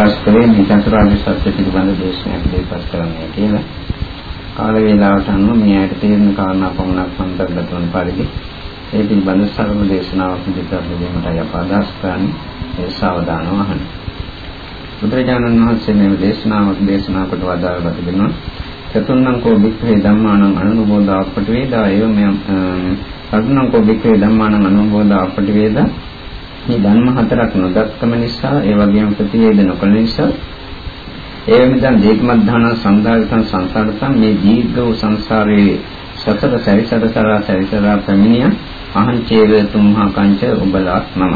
ප්‍රකාශ කළේ මේ චතුරාර්ය සත්‍ය පිළිබඳ දේශනාවක් දෙපස් කරන්නේ කියලා. කාල වේලාවට අනුව මේ ඇයට තේරෙන කාරණා පමණක් සම්බන්ධ වන පරිදි ඒ පිළිබඳ සරල දේශනාවක් ඉදිරිපත් කිරීමටයි අප අදහස් කරන්නේ. ඒ සාවධානව අහන්න. බුදුරජාණන් වහන්සේ මේ දේශනාවක් දේශනා කොට වදාළා තිබෙනවා. චතුර්ණං කෝ වික්ඛේ ධම්මානං අනුමෝදා අපට වේදා එව මෙම් චතුර්ණං කෝ වික්ඛේ ධම්මානං අනුමෝදා අපට වේදා මේ ධර්ම හතරක් නොදක්කම නිසා ඒ වගේම ප්‍රතිවේද නොකළ නිසා ඒ වෙනදන් දීක්මද්ධාන සංඝායතන සංසාරතන් මේ දීර්ඝ වූ සංසාරයේ සතර සැරිසර කරා සැරිසරා පැමිණිය අහං චේව තුම්හා කංච ඔබලාත් මම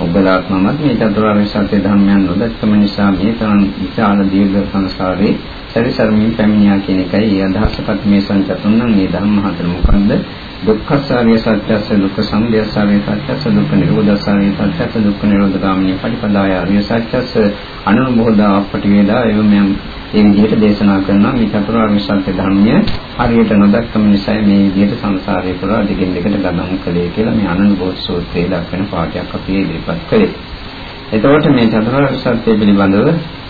ඔබලාත් මමත් මේ චතුරාර්ය සත්‍ය ධර්මයන් නොදක්කම නිසා මේ තරම් විශාල දීර්ඝ සංසාරේ සැරිසරමින් පැමිණියා කියන එකයි. ඒ අදහසකට මේ සංචතුන්නම් මේ ධර්ම හතර මොකන්ද දුක්ඛසාරය සත්‍යස්ස දුක්ඛ සමුදය සාරය සත්‍යස්ස දුක්ඛ නිරෝධ සාරය සත්‍යස්ස දුක්ඛ නිරෝධ ගාමිනී පටිපදාය ආර්ය සත්‍යස්ස අනුමෝදා අපටිවේදා එවම මේ විදිහට දේශනා කරනවා. මේ චතුරාර්ය සත්‍ය ධර්මය හරියට නොදක්කම නිසා මේ විදිහට සංසාරේ පුරා දිගින් දිගට ගමන් කළේ කියලා මේ අනුභව සූත්‍රයේ දක්වන පාඩයක් අපි ඉදිරිපත් කළේ. එතකොට මේ චතුරාර්ය සත්‍ය පිළිබඳව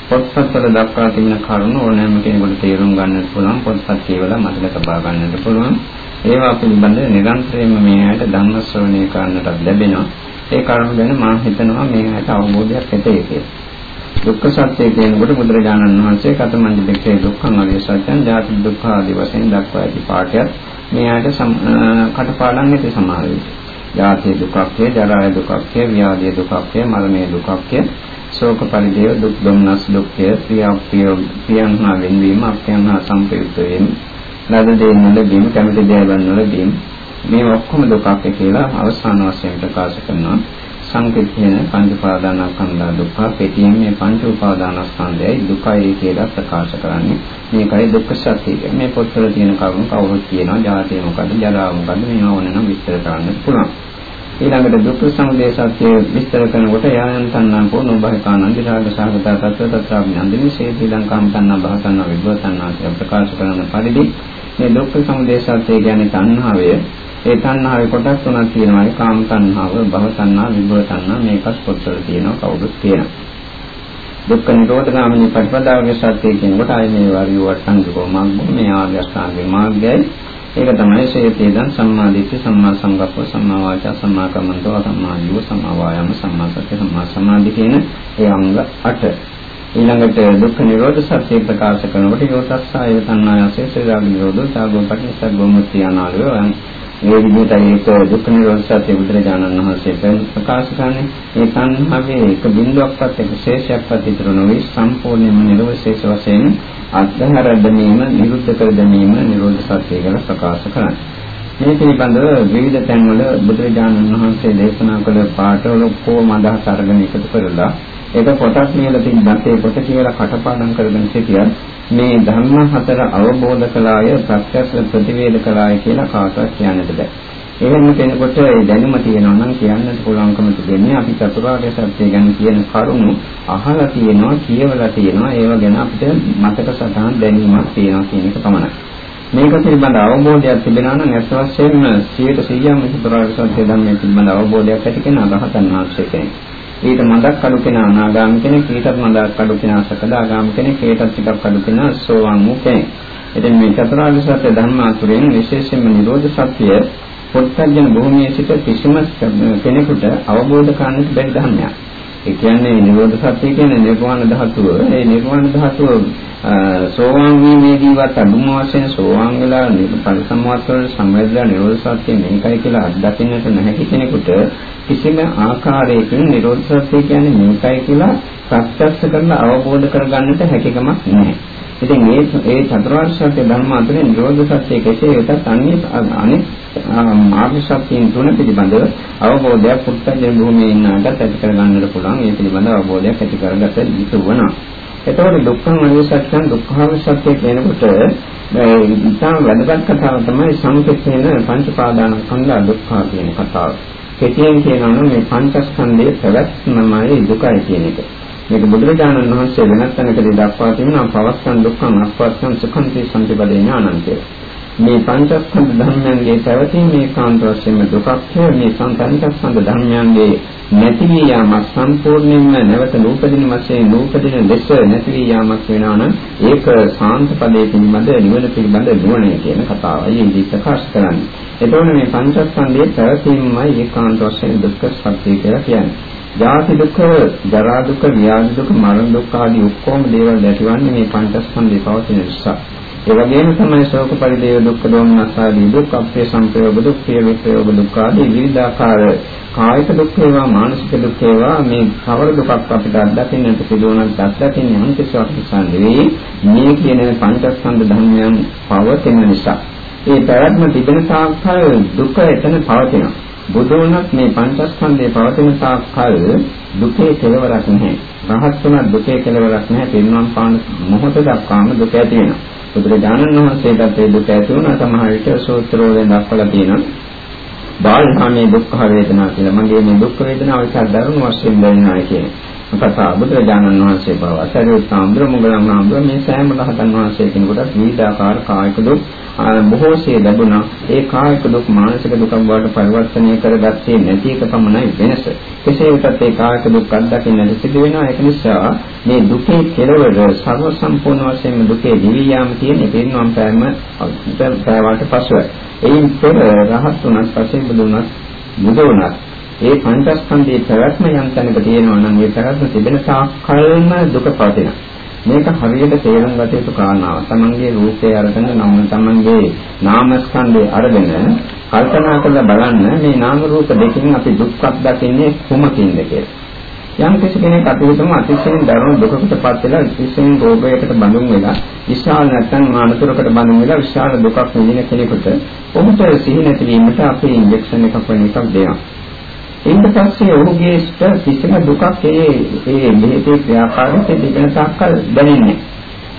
පොත්පත්වල දක්වා තිබෙන කරුණු ඕනෑම කෙනෙකුට තේරුම් ගන්නට පුළුවන් පොත්පත් කියවලා මතක තබා ගන්නට පුළුවන්. ඒවා පිළිබඳ නිරන්තරයෙන්ම මේ ඇයට ධම්ම ශ්‍රවණය කරන්නට ලැබෙනවා. ඒ කරුණ ගැන මම හිතනවා මේ ඇයට අවබෝධයක් ඇතේ කියලා. දුක්ඛ සත්‍ය කියනකොට බුදුරජාණන් වහන්සේ කතමන්ති දෙකේ දුක්ඛං අරිය සත්‍යං ජාති දුක්ඛ ආදී වශයෙන් දක්වා ඇති පාඩයක් මේ ඇයට කටපාඩම් නැති සමාවෙයි. ජාති දුක්ඛය, ජරා දුක්ඛය, ව්‍යාධි දුක්ඛය, මරණය දුක්ඛය, ශෝක පරිදේව දුක් දුම්නස් දුක්ඛය, ප්‍රිය ප්‍රිය ප්‍රියංහා වෙනවීම, අප්‍රියංහා සංපයුක්ත වීම ලද දේ නොලැබීම කැමති දේ නොලැබීම මේ ඔක්කොම දුකක් කියලා අවසාන වශයෙන් ප්‍රකාශ කරනවා. සංකීර්ණ පංච උපාදානස්කන්ධ දුක්ඛ පෙතියෙන් මේ පංච උපාදානස්කන්ධයයි දුකයි කියලා ප්‍රකාශ කරන්නේ. මේකයි දුක්ඛ සත්‍යය මේ පොත්වල තියෙන කරුණු කවුරුත් කියනවා ජාතිය මොකද්ද ජරාව මොකද්ද මේවා ඕනනම් විස්තර කරන්න පුළුවන්. ඊළඟට දුක්ඛ සමුදය සත්‍ය විස්තර කරනකොට යායන් තණ්හා පොනෝ භයකානන්ද රාග සහගත තත්ත්ව තත්ත්‍යාඥාන්දිනි ශේති ලංකාම් තණ්හා භවතණ්හා විභවතණ්හා ප්‍රකාශ කරන පරිදි මේ දුක්ඛ සමුදය සත්‍ය කියන්නේ තණ්හාවය. ඒ තණ්හාවේ කොටස් තුනක් තියෙනවා. ඒ කාම තණ්හාව, භව තණ්හා, විභව තණ්හා මේකත් පොත්වල තියෙනවා කවුරුත් කියනවා. දුක්ඛ නිරෝධ ගාමිනී ප්‍රතිපදාවේ සත්‍ය කියනකොට ආයේ මේ වරිය වට්ටංගකෝ මාර්ගය මේ ආර්ය අෂ්ටාංගික මාර්ගයයි. ඒක තමයි ශේතේදන් සම්මා දිට්ඨි සම්මා සංකප්ප සම්මා වාචා සම්මා කම්මන්තෝ සම්මා ජීව සම්මා වායාම සම්මා සත්‍ය සම්මා සමාධි කියන ඒ අංග 8 ඊළඟට දුක්ඛ නිරෝධ සත්‍ය ප්‍රකාශ කරනකොට යෝතස්සාය තණ්හායසේ සේරාග නිරෝධ සාගෝ පටිච්චසමුප්පාද මුක්තිය අනාලය මේ විදිහට ඒක දුක්ඛ නිරෝධ සත්‍ය බුදුරජාණන් වහන්සේ ප්‍රකාශ කරන්නේ. මේ තණ්හාවේ එක බිඳුවක්වත් එක ශේෂයක්වත් ඉතුරු නොවේ සම්පූර්ණයෙන්ම නිරෝධශේෂ වශයෙන් අත්හැර දැමීම නිරුද්ධ කර දැමීම නිරෝධ සත්‍ය කියලා ප්‍රකාශ කරන්නේ මේ පිළිබඳව විවිධ තැන්වල බුදුරජාණන් වහන්සේ දේශනා කළ පාඨවල කොහොම අදහස් අරගෙන එකතු කරලා ඒක පොතක් කියලා තිබ්බත් ඒ පොත කියලා කටපාඩම් කරගෙන සිටියත් මේ ධර්ම හතර අවබෝධ කළාය ප්‍රත්‍යක්ෂ ප්‍රතිවේද කළාය කියලා කාටවත් කියන්නට බෑ. එහෙම කෙනෙකුට ඒ දැනුම තියෙනවා නම් කියන්නත් පුළුවන්කම තිබෙන්නේ අපි චතුරාර්ය සත්‍ය ගැන කියන කරුණු අහලා තියෙනවා කියවලා තියෙනවා ඒව ගැන අපිට මතක සටහන් දැනීමක් තියෙනවා කියන එක පමණයි. මේක පිළිබඳ අවබෝධයක් තිබෙනවා නම් අත් වශයෙන්ම 100%ම චතුරාර්ය සත්‍ය ධර්මයේ පිළිබඳ අවබෝධයක් ඇති කෙනා රහතන් වහන්සේ කෙනෙක්. ඊට මඳක් අඩු කෙනා අනාගාමී කෙනෙක් ඊටත් මඳක් අඩු කෙනා සකදාගාමී කෙනෙක් ඊටත් ටිකක් අඩු කෙනා සෝවාන් වූ කෙනෙක්. ඉතින් මේ චතුරාර්ය සත්‍ය ධර්ම අතුරෙන් විශේෂයෙන්ම නිරෝධ සත්‍ය පොත්පත්ජන භූමියේ සිට කිසිම කෙනෙකුට අවබෝධ කරගන්නට බැරි ධර්මයක්. ඒ කියන්නේ නිරෝධ සත්‍ය කියන්නේ නිර්වාණ ධාතුව. ඒ නිර්වාණ ධාතුව සෝවාන් වීමේදීවත් අඳුම වශයෙන් සෝවාන් වෙලා පරිසම්මත වල සම්වැදලා නිරෝධ සත්‍ය මේකයි කියලා අත්දකින්නට නැහැ කෙනෙකුට කිසිම ආකාරයකින් නිරෝධ සත්‍ය කියන්නේ මේකයි කියලා ප්‍රත්‍යක්ෂ කරලා අවබෝධ කරගන්නට හැකියාවක් නැහැ. ඉතින් මේ ඒ චතුරාර්ය සත්‍ය ධර්ම අතරින් නිරෝධ සත්‍ය කෙසේ වෙතත් අනිත් අනිත් මාර්ග සත්‍යයන් තුන පිළිබඳව අවබෝධයක් පුත්තජන භූමියේ ඉන්නකට ඇති කරගන්නට පුළුවන්. ඒ පිළිබඳව අවබෝධයක් ඇති කරගත යුතු වෙනවා. එතකොට දුක්ඛං අනිය සත්‍යං දුක්ඛාව සත්‍ය කියනකොට ඉතාම වැදගත් කතාව තමයි සංකේතේන පංච පාදාන සංඝා දුක්ඛා කියන කතාව. කෙටියෙන් කියනවා නම් මේ පංචස්කන්ධයේ පැවැත්මමයි දුකයි කියන එක. මේක බුදුරජාණන් වහන්සේ වෙනත් තැනකදී දක්වා තිබෙනවා පවස්සන් දුක්ඛං අපස්සන් සුඛං තේ සම්පදේ ඥානන්තය. මේ පංචස්කන්ධ ධර්මයන්ගේ පැවතීම මේ කාන්ත වශයෙන්ම දුකක් මේ සංතනිකස්කන්ධ ධර්මයන්ගේ නැති වී යාමක් සම්පූර්ණයෙන්ම නැවත නූපදින වශයෙන් නූපදින ලෙස නැති වී යාමක් වෙනවා නම් ඒක සාන්ත ඵලයේ පිළිබඳ නිවන පිළිබඳ නුවණ කියන කතාවයි ඉදි ප්‍රකාශ කරන්නේ. එතකොට මේ පංචස්කන්ධයේ පැවතීමයි ඒකාන්ත වශයෙන් දුක්ඛ සත්‍ය කියලා කියන්නේ. ජාති දුක්ඛ, ජරා දුක්ඛ, ව්‍යාධි දුක්ඛ, මරණ දුක්ඛ ආදී ඔක්කොම දේවල් ඇතිවන්නේ මේ පංචස්කන්ධේ පවතින නිසා. ඒ වගේම තමයි ශෝක පරිදේව දුක්ඛ දෝමනස් ආදී දුක් අපේ සංප්‍රයෝග දුක් ප්‍රිය විප්‍රයෝග දුක් ආදී විවිධාකාර කායික දුක් වේවා මානසික දුක් වේවා මේ කවර දුකක් අපිට අත්දකින්නට සිදුවනත් අත්දකින්නේ අන්තිසාවක් නිසා නෙවෙයි. මේ කියන පංචස්කන්ධ ධර්මයන් පවතින නිසා. ඒ පැවැත්ම තිබෙන තාක්කල් දුක එතන පවතිනවා. බුදුනත් මේ පංචස්කන්ධයේ පවතින තාක්කල් දුකේ කෙලවරක් නැහැ රහත් වුණත් දුකේ කෙලවරක් නැහැ පින්නම් පාන මොහොත දක්වාම දුක ඇති වෙනවා බුදුරජාණන් වහන්සේටත් ඒ දුක ඇති වුණා සමහර විට සූත්‍රවලින් දක්වලා තියෙනවා. බාලහාමේ දුක්ඛ වේදනා කියලා. මගේ මේ දුක් වේදනාව එක දරුණු වශයෙන් දැනෙනවා කියන්නේ. කතා බුදුරජාණන් වහන්සේ බව අසරියුත් සාන්ද්‍ර මුගලන් ආන්දර මේ සෑම රහතන් වහන්සේ කෙනෙකුට විවිධාකාර කායික දුක් බොහෝසේ ලැබුණා. ඒ කායික දුක් මානසික දුක් වලට පරිවර්තනය කරගත්තේ නැති එක පමණයි වෙනස. කෙසේ වෙතත් ඒ කායික දුක් අත්දකින්නට සිදු වෙනවා. ඒක නිසා මේ දුකේ කෙලවර සර්ව සම්පූර්ණ වශයෙන් දුකේ දිවි යාම තියෙන පිරිනොම් පෑම පෑවට පසුයි එයින් පෙර රහත් උනත් පස්සේ බුදුනත් බුදු උනත් ඒ පංචස්කන්ධයේ පැවැත්ම යම් තැනක තියෙනවා නම් ඒ පැවැත්ම තිබෙන තාක්කල්ම දුක පවතිනවා. මේක හරියට තේරුම් ගත යුතු කාරණාවක්. තමන්ගේ රූපය අරගෙන නම් තමන්ගේ නාමස්කන්ධය අරගෙන කල්පනා කරලා බලන්න මේ නාම රූප දෙකෙන් අපි දුක්ඛ දකින්නේ කුමකින්ද කියලා. යම් කිසි කෙනෙක් අතීතම අතිශයින් දරුණු දුකකටපත් වෙලා විශේෂයෙන් රෝගයකට බඳුන් වෙලා විශාල නැත්නම් මානසිකකට බඳුන් වෙලා විශාල දුකක් විඳින කෙනෙකුට ඔහුට සිහි නැතිවීමට අපි ඉන්ජෙක්ෂන් එකක් වෙන එකක් දෙනවා. ඊට පස්සේ ඔහුගේ කිසිම දුකක් ඒ ඒ මෙහෙතේ ක්‍රියාකාරීත්වය තිබෙන තාක්කල් දැනෙන්නේ.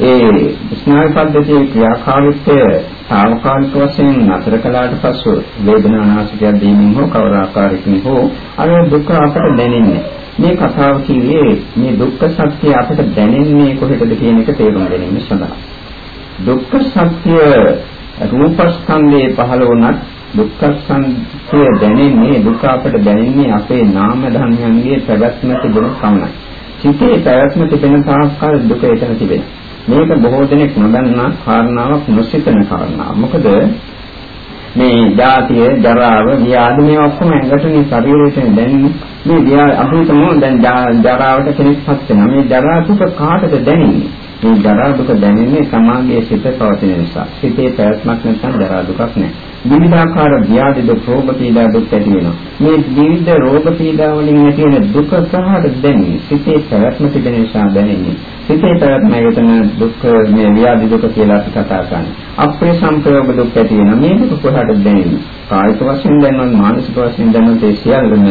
ඒ ස්නායු පද්ධතියේ ක්‍රියාකාරීත්වය తాවකාලික වශයෙන් නතර කළාට පසු වේදනානාශකයක් දීමින් හෝ කවර ආකාරයකින් හෝ අර දුක අපට දැනෙන්නේ. මේ කතාව කිව්වේ මේ දුක්ඛ සත්‍ය අපට දැනෙන්නේ කොහෙටද කියන එක තේරුම් ගැනීම සඳහා. දුක්ඛ සත්‍ය රූපස්කන්ධයේ පහළ වුණත් දුක්ඛ සංඛ්‍ය දැනෙන්නේ දුක අපට දැනෙන්නේ අපේ නාම ධර්මයන්ගේ පැවැත්ම තිබෙන කමයි. සිතේ පැවැත්ම තිබෙන තාක්කල් දුක එතන තිබෙනවා. මේක බොහෝ දෙනෙක් නොදන්නා කාරණාවක් නොසිතන කාරණාවක්. මොකද මේ ජාතිය, ජරාව, ව්‍යාධි මේ ඔක්කොම ඇඟට මේ ශරීරයෙන් දැනෙන්නේ. මේ ව්‍යාධි අපිටම දැන් ජරාවට කෙනෙක්පත් වෙනවා. මේ ජරා දුක කාටද දැනෙන්නේ? මේ ජරා දුක දැනෙන්නේ සමාගයේ සිත පවතින නිසා. සිතේ පැවැත්මක් නැත්නම් ජරා දුකක් නැහැ. විවිධාකාර ව්‍යාධි දුක් රෝග පීඩා දුක් ඇති වෙනවා. මේ විවිධ රෝග පීඩා වලින් ඇති වෙන දුක සහට දැනෙන්නේ සිතේ පැවැත්ම තිබෙන නිසා දැනෙන්නේ. සිතේ පැවැත්ම යතන දුක් මේ ව්‍යාධි දුක කියලා අපි කතා කරන්නේ. අපේ සංප්‍රයෝග දුක් ඇති වෙනවා. මේ දුක කොහට දැනෙන්නේ? කායික වශයෙන් දැනනවා මානසික වශයෙන් දැනනවා ඒ සියල්ලම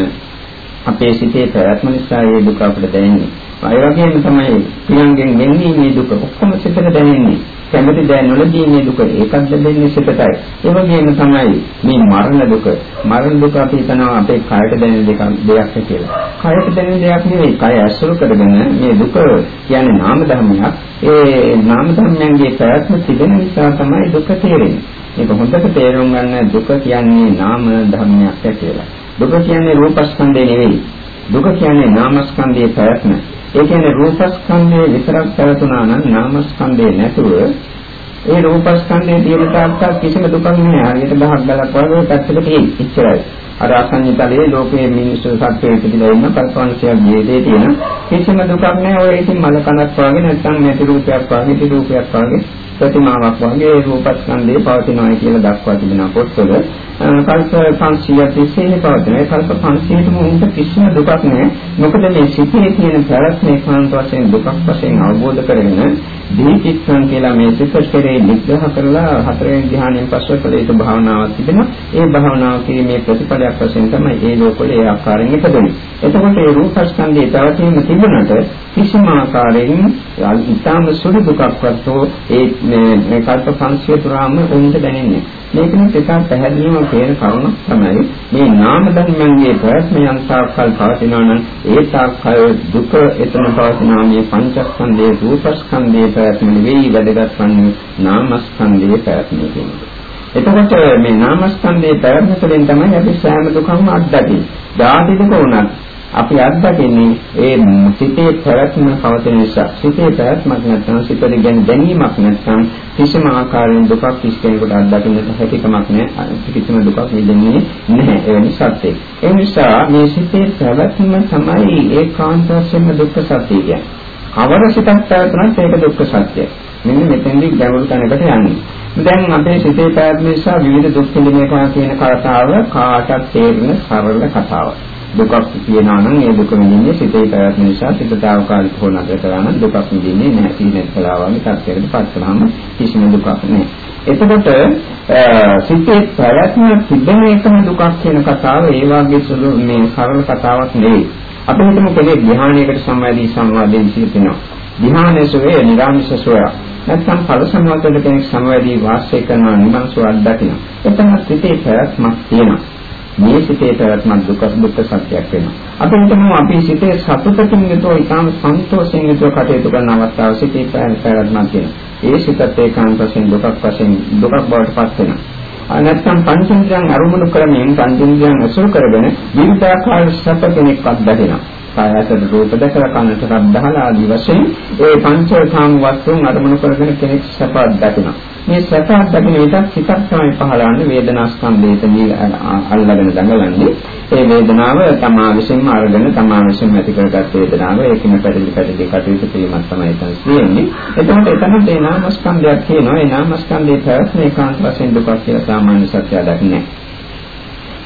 අපේ සිතේ පැවැත්ම නිසා මේ දුක අපිට දැනෙන්නේ. ඒ වගේම තමයි පියංගෙන් වෙන්නේ මේ දුක ඔක්කොම සිතට දැනෙන්නේ. කැමති දෑ නොලදී මේ දුක ඒකත් දෙන්නේ සිතටයි. ඒ වගේම තමයි මේ මරණ දුක. මරණ දුක අපි හිතනවා අපේ කයට දැනෙන දෙයක් දෙයක් කියලා. කයට දැනෙන දෙයක් නෙවෙයි. කය ඇසුරු කරගෙන මේ දුක කියන්නේ නාම ධර්මයක්. ඒ නාම ධර්මයන්ගේ ප්‍රයත්න තිබෙන නිසා තමයි දුක තේරෙන්නේ. මේක හොඳට තේරුම් ගන්න දුක කියන්නේ නාම ධර්මයක් කියලා. දුක කියන්නේ රූපස්කන්ධය නෙවෙයි. දුක කියන්නේ නාමස්කන්ධයේ ප්‍රයත්න. ඒ කියන්නේ රූපස්කන්ධය විතරක් පැවතුනා නම් නාමස්කන්ධය නැතුව ඒ රූපස්කන්ධයේ තියෙන තාක්කල් කිසිම දුකක් නැහැ. හරියට ගහක් ගලක් වගේ පැත්තකට තියෙයි. එච්චරයි. අර අසඤ්ඤතලයේ ලෝකයේ මිනිස්සු සත්‍යය පිළිලා ඉන්න කල්පවංශයක් ජීවිතේ තියෙන කිසිම දුකක් නැහැ. ඔය ඉතින් මල කනක් වගේ නැත්නම් නැති රූපයක් වගේ, ඉති රූපයක් වගේ ප්‍රතිමාවක් වගේ රූපස්කන්ධේ පවතිනවා කියලා දක්වා තිබෙන පොත්වල කල්ප 500 තිස්සේ පවතින. ඒ කල්ප 500ටම උන්ට කිසිම දුකක් නැහැ. මොකද මේ සිතේ තියෙන ප්‍රලස්නේ කාන්ත වශයෙන් දුකක් වශයෙන් අවබෝධ කරගෙන දීචිත්තං කියලා මේ සිත කෙරේ නිග්‍රහ කරලා හතරවෙනි ධ්‍යානයෙන් පස්ව කළ යුතු භාවනාවක් තිබෙනවා. ඒ භාවනාව කිරීමේ ප්‍රතිඵලයක් වශයෙන් තමයි ඒ ලෝකවල ඒ ආකාරයෙන් ඉපදෙන්නේ. එතකොට මේ රූපස්කන්ධයේ පැවතීම තිබුණට කිසිම ආකාරයෙන් ඉතාම සුළු දුකක්වත් ඒ මේ කල්ප 500 පුරාම උන්ට දැනෙන්නේ. මේකෙන් එකක් පැහැදිලිවම තේරෙන කරුණ තමයි මේ නාම ධර්මයන්ගේ ප්‍රයත්නයන් සාකල් පවතිනවා නම් ඒ සාකල් දුක එතන පවතිනා මේ පංචස්කන්ධයේ රූපස්කන්ධයේ ප්‍රයත්න නෙවෙයි වැඩගත් වන්නේ නාමස්කන්ධයේ ප්‍රයත්න කියන්නේ. එතකොට මේ නාමස්කන්ධයේ ප්‍රයත්න තුළින් තමයි අපි සෑම දුකම අත්දකින්නේ. ධාති දුක උනත් අපි අත්දකින්නේ ඒ සිතේ පැවැත්ම පවතින නිසා. සිතේ පැවැත්මක් නැත්නම් සිතේ ගැන දැනීමක් නැත්නම් කිසිම ආකාරයෙන් දුකක් කිසියෙකුට අත්දකින්නට හැකියාවක් නැහැ. කිසිම දුකක් විඳින්නේ නැහැ. එවැනි සත්‍යයක් ඒ නිසා මේ සිතේ පැවැත්ම තමයි ඒකාන්ත වශයෙන්ම දුක්ඛ සත්‍ය කියන්නේ. කවර සිතක් පැවැත්මත් ඒක දුක්ඛ සත්‍යයි. මෙන්න මෙතෙන්දී ගැඹුරු තැනකට යන්නේ. දැන් අපේ සිතේ පැවැත්ම නිසා විවිධ දුක් විඳිනවා කියන කතාව කාටත් තේරෙන සරල කතාවක්. දුකක් කියනවා නම් ඒ දුක විඳින්නේ සිතේ පැවැත්ම නිසා සිත తాවකාලික හෝ නතර කරා නම් දුකක් විඳින්නේ නැහැ. සීනෙත් කලාව වගේ තත්ත්වයකට පත් කළාම කිසිම දුකක් නැහැ. එතකොට සිතේ පැවැත්ම තිබෙන එකම දුකක් කියන කතාව ඒ වගේ සුළු මේ සරල කතාවක් නෙවෙයි. අපි හිතමු කෙනෙක් ධ්‍යානයකට සම්වැදී සංවාදයෙන් සිටිනවා. ධ්‍යානයේ සෝය නිරාමිෂ සෝය. නැත්නම් ඵල සමාධියට කෙනෙක් සම්වැදී වාසය කරනවා නිවන් සුවක් දකිනවා. එතන සිතේ පැවැත්මක් තියෙනවා. මේ සිතේ පැවැත්මක් දුක දුක්ඛ සත්‍යයක් වෙනවා. අපි හිතමු අපි සිතේ සතුටකින් යුතුව ඊටම සන්තෝෂයෙන් යුතුව කටයුතු කරන අවස්ථාව සිතේ පැවැත්මක් තියෙනවා. ඒ සිතත් ඒකාන්ත වශයෙන් දුකක් වශයෙන් දුකක් බවට පත් වෙනවා. නැත්නම් පංචේන්ද්‍රයන් අරුමුණු කරමින් පංචේන්ද්‍රයන් අසුර කරගෙන විවිධාකාර සැප කෙනෙක් අත්දකිනවා. කායසද රූප දැකලා කනට රබ්දහලා ආදී වශයෙන් ඒ පංචකාම වස්තුන් අරමුණු කරගෙන කෙනෙක් සැපක් දකිනවා. මේ සැපක් දකින විට සිතක් තමයි පහළන්නේ වේදනා ස්කන්ධයේදී අල්ලගෙන දඟලන්නේ. ඒ වේදනාව තමා විසින්ම අරගෙන තමා විසින්ම ඇති කරගත් වේදනාව ඒකින පැටලි පැටලි කටයුතු කිරීමක් තමයි එතන තියෙන්නේ. එතකොට එතන ඒ නාමස්කන්ධයක් කියනවා. ඒ නාමස්කන්ධයේ පැවැත්ම ඒකාන්ත වශයෙන් දුකක් කියලා සාමාන්‍ය සත්‍යය දකින්නේ.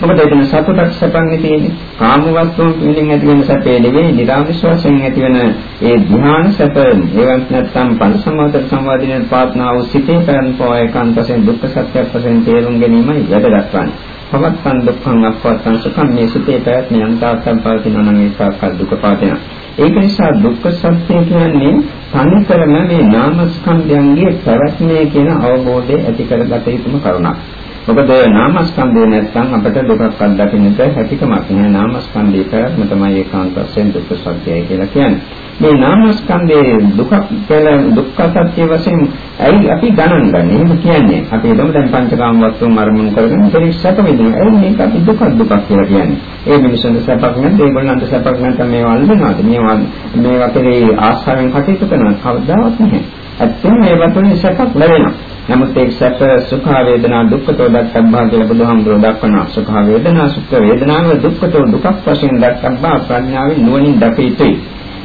මොකද එතන සතුටක් සැපන්නේ තියෙන්නේ. කාම වස්තුන් පිළින් ඇති වෙන සැපේ නෙවෙයි, නිරාමිෂවයෙන් ඇති වෙන ඒ ධ්‍යාන සැප, ඒවත් නැත්නම් පරිසමාතර සංවාදිනේ පාත්නා වූ සිතේ පරන් පෝයකාන්ත වශයෙන් දුක්ඛ සත්‍යයක් වශයෙන් තේරුම් ගැනීමයි වැදගත් වන්නේ. පවත්තන් දුක්ඛං අපවත්තන් සුඛං මේ සිතේ පැවැත්ම යන්තාවතම් පවතිනවා නම් ඒකක් දුක පවතිනවා. ඒක නිසා දුක්ඛ සත්‍ය කියන්නේ තනිකරම මේ නාමස්කන්ධයන්ගේ පැවැත්මේ කියන අවබෝධය ඇති කරගත යුතුම කරුණක්. මොකද නාමස්කන්ධය නැත්නම් අපිට දුකක් අත්දකින්නට හැකියාවක් නෑ නාමස්කන්ධය පැවැත්ම තමයි ඒකාන්ත වශයෙන් දුක්ඛ සත්‍යය කියලා කියන්නේ. මේ නාමස්කන්ධයේ දුක කියලා දුක්ඛ සත්‍ය වශයෙන් ඇයි අපි ගණන් ගන්න. එහෙම කියන්නේ අපි හිතමු දැන් පංචකාම වස්තුන් අරමුණු කරගෙන ඒක සැප විඳිනවා. ඒ මේක අපි දුක දුකක් කියලා කියන්නේ. ඒ මිනිසුන්ට සැපක් නැත්නම් ඒගොල්ලන්ට සැපක් නැත්නම් මේවා අල්ලනවාද? මේවා මේවා කෙරේ ආස්ථාවෙන් කටයුතු කරනවා කවදාවත් නැහැ. ඇත්තම මේවා තුළින් සැපක් ලැබෙනවා. නමුත් ඒ සැප සුඛ වේදනා දුක්ඛතෝ දක්ඛබ්බා කියලා බුදුහාමුදුරුවෝ දක්වනවා. සුඛ වේදනා සුඛ වේදනාව දුක්ඛතෝ දුකක් වශයෙන් දක්ඛබ්බා ප්‍රඥාවෙන් නුවණින් දකිය යුතුයි.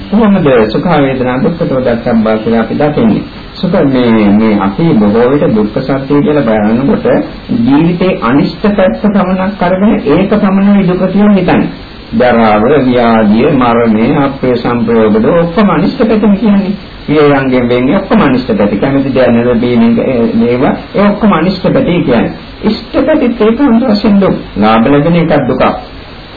කොහොමද සුඛ වේදනා දුක්ඛතෝ දක්ඛබ්බා කියලා අපි දකින්නේ? සුඛ මේ මේ අපි බොහෝ විට දුක්ඛ සත්‍ය කියලා බලනකොට ජීවිතේ අනිෂ්ට පැත්ත පමණක් අරගෙන ඒක පමණයි දුක කියලා හිතන්නේ. දරාව, ව්‍යාධිය, මරණය, අපේ සම්ප්‍රයෝගද ඔක්කොම අනිෂ්ට පැත්තම කියන්නේ. ක්‍රියාංගෙන් වෙන්නේ ඔක්කොම අනිෂ්ට පැති. කැමති දේ නැරඹීමෙන් මේවා ඒ ඔක්කොම අනිෂ්ට පැති කියන්නේ. ඉෂ්ට පැති ඒකාන්ත වශයෙන් දුක්. ලාභ ලැබෙන එකක් දුකක්.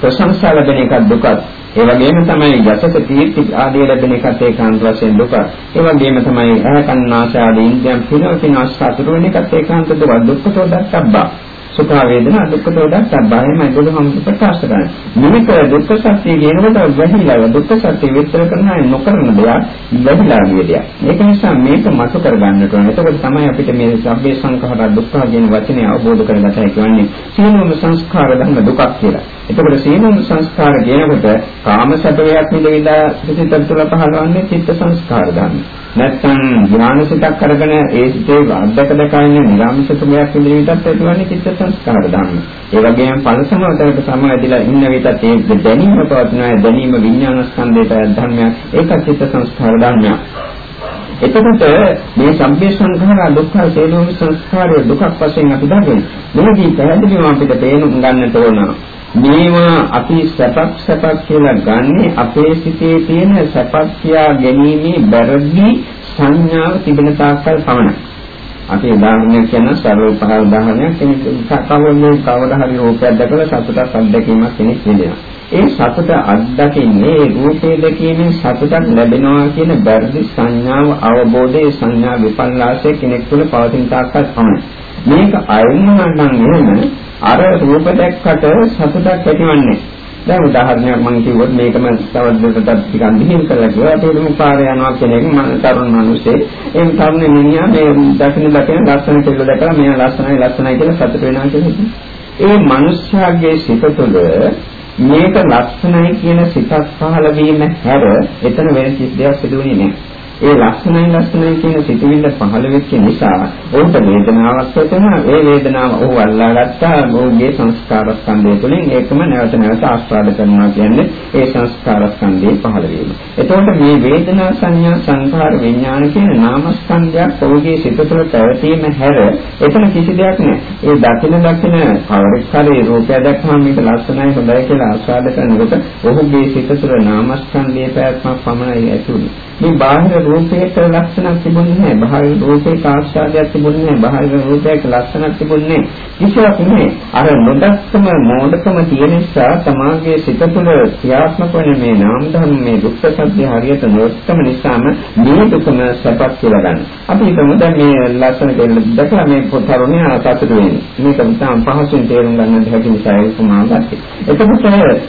ප්‍රශංසා ලැබෙන එකක් දුකක්. ඒ වගේම තමයි යසක කීර්ති ආදී ලැබෙන එකත් ඒකාන්ත වශයෙන් දුක. ඒ වගේම තමයි අහකන්නාස ආදී ඉන්ද්‍රියන් පිනවකින් ආස්වාද වෙන එකත් ඒකාන්ත දුක. දුක්ඛතෝ දක්ඛබ්බා. සුඛ වේදනා දුක්ඛ දෝදක් සබ්බායමයි බුදුහම ප්‍රකාශ කරන්නේ. මේක දුක්ඛ සත්‍ය කියනකොට වැහිලා දුක්ඛ සත්‍ය විස්තර කරනවා නොකරන දෙයක් වැහිලා ගිය දෙයක්. ඒක නිසා මේක මතු කර ගන්නට ඕන. එතකොට තමයි අපිට මේ සබ්බේ සංඛාර දුක්ඛ කියන වචනේ අවබෝධ කරගත හැකිවන්නේ. සියලුම සංස්කාර ධර්ම දුකක් කියලා. එතකොට සියලුම සංස්කාර කියනකොට කාම සැපයක් නිදවිලා සිත තුළ පහළවන්නේ චිත්ත සංස්කාර ධර්ම. නැත්නම් ඥානසිතක් අරගෙන ඒ සිතේ අද්දක දකන්නේ නිරාමිෂ සුභයක් විදිහටත් ඇතිවන්නේ චිත්ත සංස්කාර ධර්ම. ඒ වගේම පළසමතරට සමවැදිලා ඉන්න විටත් ඒ දැනීම පවත්නා දැනීම විඥාන ස්කන්ධයට ධර්මයක් ඒක චිත්ත සංස්කාර ධර්මයක්. එතකොට මේ සම්පේ සංඛාර දුක්ඛ සේනෝම සංස්කාරය දුකක් වශයෙන් අපි දකිනවා. මේකී පැහැදිලිවම අපිට තේරුම් ගන්නට ඕන. මේවා අපි සැපක් සැපක් කියලා ගන්නෙ අපේ සිතේ තියෙන සැපක් කියා ගැනීමේ බැරදි සංඥාව තිබෙන තාක්කල් පමණයි. අපි උදාහරණයක් කියන සරල පහ උදාහරණයක් කෙනෙක් කවන්නේ කවදා හරි රූපයක් දැකලා සතුටක් අත්දැකීමක් කෙනෙක් විඳිනවා. ඒ සතුට අත්දකින්නේ රූපේ දැකීමෙන් සතුටක් ලැබෙනවා කියන බැරදි සංඥාව අවබෝධයේ සංඥා විපල්ලාසයේ කෙනෙක් තුළ පවතින තාක්කල් පමණයි. මේක අයින්නවා නම් එහෙම අර රූප දැක්කට සතුටක් ඇතිවන්නේ. දැන් උදාහරණයක් මම කිව්වොත් මේකම තවත් දෙකටත් ටිකක් දිහින් කරලා කිව්වා. අපි දුමු පාරේ යනවා කෙනෙක් තරුණ මිනිස්සේ. ඒ තරුණ මිනිහා මේ දකින්න දකින්න ලස්සන කෙල්ල දැකලා මෙයා ලස්සනයි ලස්සනයි කියලා සතුට වෙනවා කියන්නේ. ඒ මිනිස්යාගේ සිත තුළ මේක ලක්ෂණයි කියන සිතක් පහළ වීම හැර එතන වෙන කිසි දෙයක් සිදු වෙන්නේ නැහැ. ඒ ලක්ෂණයි ලක්ෂණයි කියන සිතුවිල්ල පහළ වෙච්ච නිසා ඔහුට වේදනාවක් වෙනවා ඒ වේදනාව ඔහු අල්ලාගත්තා ඔහුගේ සංස්කාර ස්කන්ධය තුළින් ඒකම නැවත නැවත ආස්වාද කරනවා කියන්නේ ඒ සංස්කාර ස්කන්ධයේ පහළ වීම. එතකොට මේ වේදනා සංඥා සංඛාර විඥාන කියන නාමස්කන්ධයක් ඔහුගේ සිත තුළ පැවතීම හැර එතන කිසි දෙයක් නැහැ. ඒ දකින දකින කවරෙක්තරේ රූපය දැක්කම මේක ලස්සනයි හොඳයි කියලා ආස්වාද කරනකොට ඔහුගේ සිත තුළ නාමස්කන්ධයේ පැවැත්මක් පමණයි ඇතුළේ. මේ බාහිර රූපයක ලක්ෂණක් තිබුණේ නැහැ. බාහිර රූපයක ආස්වාදයක් තිබුණේ නැහැ. බාහිර රූපයක ලක්ෂණක් තිබුණේ නැහැ. කිසිවක් නැහැ. අර නොදක්කම මෝඩකම තියෙන නිසා තමාගේ සිත තුළ ක්‍රියාත්මක වන මේ නාම ධර්ම මේ දුක්ඛ සත්‍ය හරියට නොදක්කම නිසාම මේ දුකම සැපක් කියලා ගන්න. අපි හිතමු දැන් මේ ලක්ෂණ දෙන්න දැකලා මේ පොතරුණේ අසතුට වෙන්නේ. මේක තමයි පහසුවෙන් තේරුම් ගන්න හැකි නිසා ඒක මාගත්තේ. එතකොට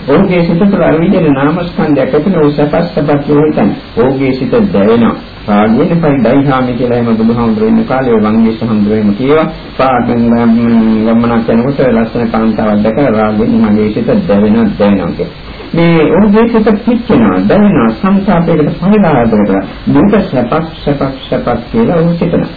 ඔහුගේ සිත තුළ අර විදිහේ නාමස්කන්ධයක් ඇතිවෙන උසපස් සපක් කියලා හිතන්නේ. ඔහුගේ සිත දැවෙනවා. රාගයෙන් පරිදයිහාමි කියලා එහෙම බුදුහාමුදුරුවෝ ඉන්න කාලේ වංගීස හඳුරෙම කියවා පාඩම් ගමනක් යනකොට ලස්සන කාන්තාවක් දැකලා රාගයෙන් මගේ සිත දැවෙනවා දැවෙනවා කියලා. මේ ඔහුගේ සිත පිච්චෙනවා දැවෙනවා සංසාපයකට පරිලාහයකට දුක සැපක් සැපක් සැපක් කියලා ඔහු සිතනවා.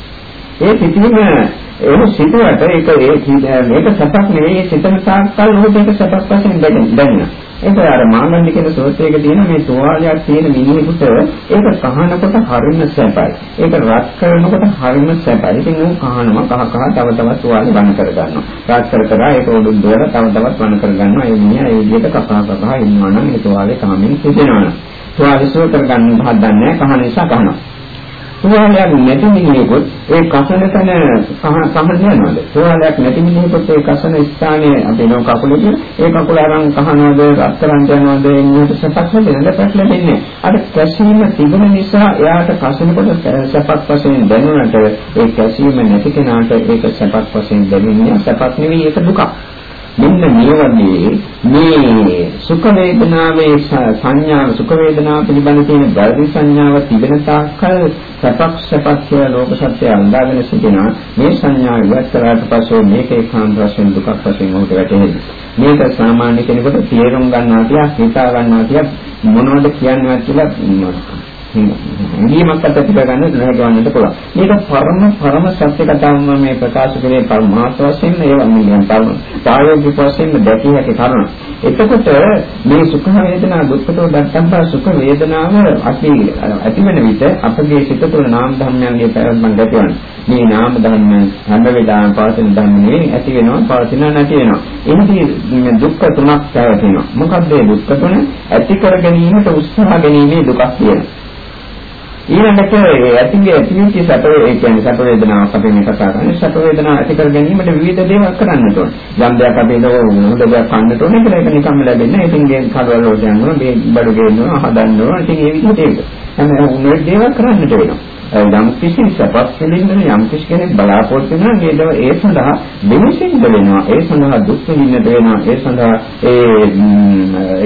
ඒ පිටින්ම ඒ සිතුවට ඒක ඒ මේක සැපක් නෙවෙයි සිතන තාක්කල් ඔහුට ඒක සැපක් වශයෙන් දැනෙනවා. ඒක අර මානන්ද කියන සෝත්‍රයක තියෙන මේ තුවාලයක් තියෙන මිනිහෙකුට ඒක කහනකොට හරිම සැපයි. ඒක රත් කරනකොට හරිම සැපයි. ඉතින් උන් කහනවා කහ කහ තව තවත් තුවාලෙ වණ කර ගන්නවා. රත් කර කර ඒක උඩුන් දොර තව තවත් වණ කර ගන්නවා. ඒ මිනිහා ඒ විදිහට කහ කහ ඉන්නවා නම් ඒ තුවාලේ කාමෙන් සිදෙනවා. තුවාලෙ සුව කර ගන්න හදන්නේ කහ නිසා කහනවා. තුවාලයක් නැති මිනිහෙකුත් ඒ කසන තන කහන්න යනවාද? තුවාලයක් නැති මිනිහෙකුත් ඒ කසන ස්ථානයේ අපේ නෝ කකුලේ තියෙන ඒ කකුල අරන් කහනවාද, රත්තරන් යනවාද, එන්නට සපක් නැදෙන්නේ පැටලෙන්නේ. අර කැසීම තිබුණ නිසා එයාට කසනකොට සපක් වශයෙන් දැනුණාට ඒ කැසීම නැති කෙනාට ඒක සපක් වශයෙන් දැනෙන්නේ සපක් නෙවෙයි ඒක දුකක්. මෙන්න මේ වගේ මේ සුඛ වේදනාවේ සංඥා සුඛ වේදනාව පිළිබඳ තියෙන වැරදි සංඥාව තිබෙන තාක්කල් සපක් සපක් කියලා ලෝක සත්‍ය අඳාගෙන සිටිනා මේ සංඥා ඉවත් කරාට පස්සේ මේක ඒකාන්ත වශයෙන් දුකක් වශයෙන් උට වැටෙන්නේ මේක සාමාන්‍ය කෙනෙකුට තේරුම් ගන්නවා කියලා හිතා ගන්නවා කියලා මොනවද කියන්නේ කියලා හැඟීමක් ඇති කරගන්න දැනගන්නට පුළුවන්. මේක පරම පරම සත්‍ය කතාවම මේ ප්‍රකාශ කරේ පරමාර්ථ වශයෙන් ඒවා මේ පරම ප්‍රායෝගික වශයෙන් දැකිය හැකි කරුණ. එතකොට මේ සුඛ වේදනා දුක්ඛතෝ දක්ඛන්ත සුඛ වේදනාව අපි ඇති වෙන විට අපගේ සිත තුළ නාම ධර්මයන්ගේ පැවැත්ම දැකවන්නේ. මේ නාම ධර්ම හැම වෙලාවෙම පවතින ධර්ම නෙවෙයි ඇති වෙනවා පවතින නැති වෙනවා. එනිදී දුක්ඛ තුනක් පැවතිනවා. මොකක්ද මේ දුක්ඛ තුන? ඇති කර ගැනීමට උත්සාහ ගැනීමේ දුකක් තියෙනවා. ඊළඟට ඇතිගේ ඇතිවිච්ච සැප ඒ කියන්නේ සැප වේදනාවක් අපි මේ කතා කරන්නේ සැප වේදනාව ඇති කර ගැනීමට විවිධ දේවල් කරන්නට ඕන. යම් දෙයක් අපි හොඳ දෙයක් කන්නට ඕන කියලා ඒක නිකම්ම ලැබෙන්නේ. ඉතින් ගේ කඩවල වලට යනවා, මේ බඩු ගේනවා, හදන්න ඕන. ඉතින් ඒ විදිහට ඒක. හැම උනේ දේවල් කරන්නට වෙනවා. යම් කිසි සපස් පිළිඳින යම් කිසි කෙනෙක් බලාපොරොත්තු වෙනවා නේද ඒ සඳහා වෙනසින්ද වෙනවා ඒ සඳහා දුක් විඳින්නට වෙනවා ඒ සඳහා ඒ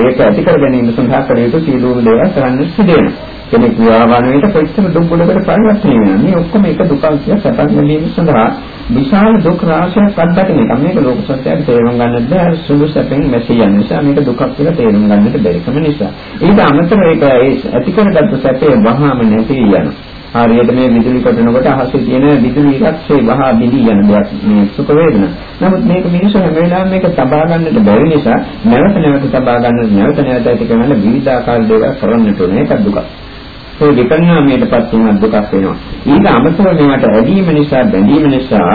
ඒක ඇති කර ගැනීම සඳහා කළ යුතු සියලුම දේවල් කරන්න සිදු වෙනවා කෙනෙක් විවාහවන විට කොච්චර දුක් ගොඩකට පරිවර්තනය වෙනවා. මේ ඔක්කොම එක දුකක් කියලා සැපක් ලැබීම සඳහා විශාල දුක් රාශියක් අත්දකින එක. මේක ලෝක සත්‍යයෙන් තේරුම් ගන්නත් බෑ. සුළු සැපෙන් මැසී යන නිසා මේක දුකක් කියලා තේරුම් ගන්නට බැරිකම නිසා. ඊට අමතරව ඒක ඇති කරගත්තු සැපේ වහාම නැති යනවා. හරියට මේ විදුලි කොටනකොට අහසේ තියෙන විදුලි ඉරක්ෂේ වහා බිඳී යන දෙයක් මේ සුඛ වේදනා. නමුත් මේක මිනිස්සු හැම වෙලාවෙම මේක තබා ගන්නට බැරි නිසා නැවත නැවත තබා ගන්න නැවත නැවත ඇති කරන විවිධාකාර දේවල් කරන්නට ඕනේ. ඒක දුකක්. ඒ විපරිණාමයටපත් වෙන දුකක් වෙනවා. ඊට අමතරව මේවට ඇදීම නිසා බැඳීම නිසා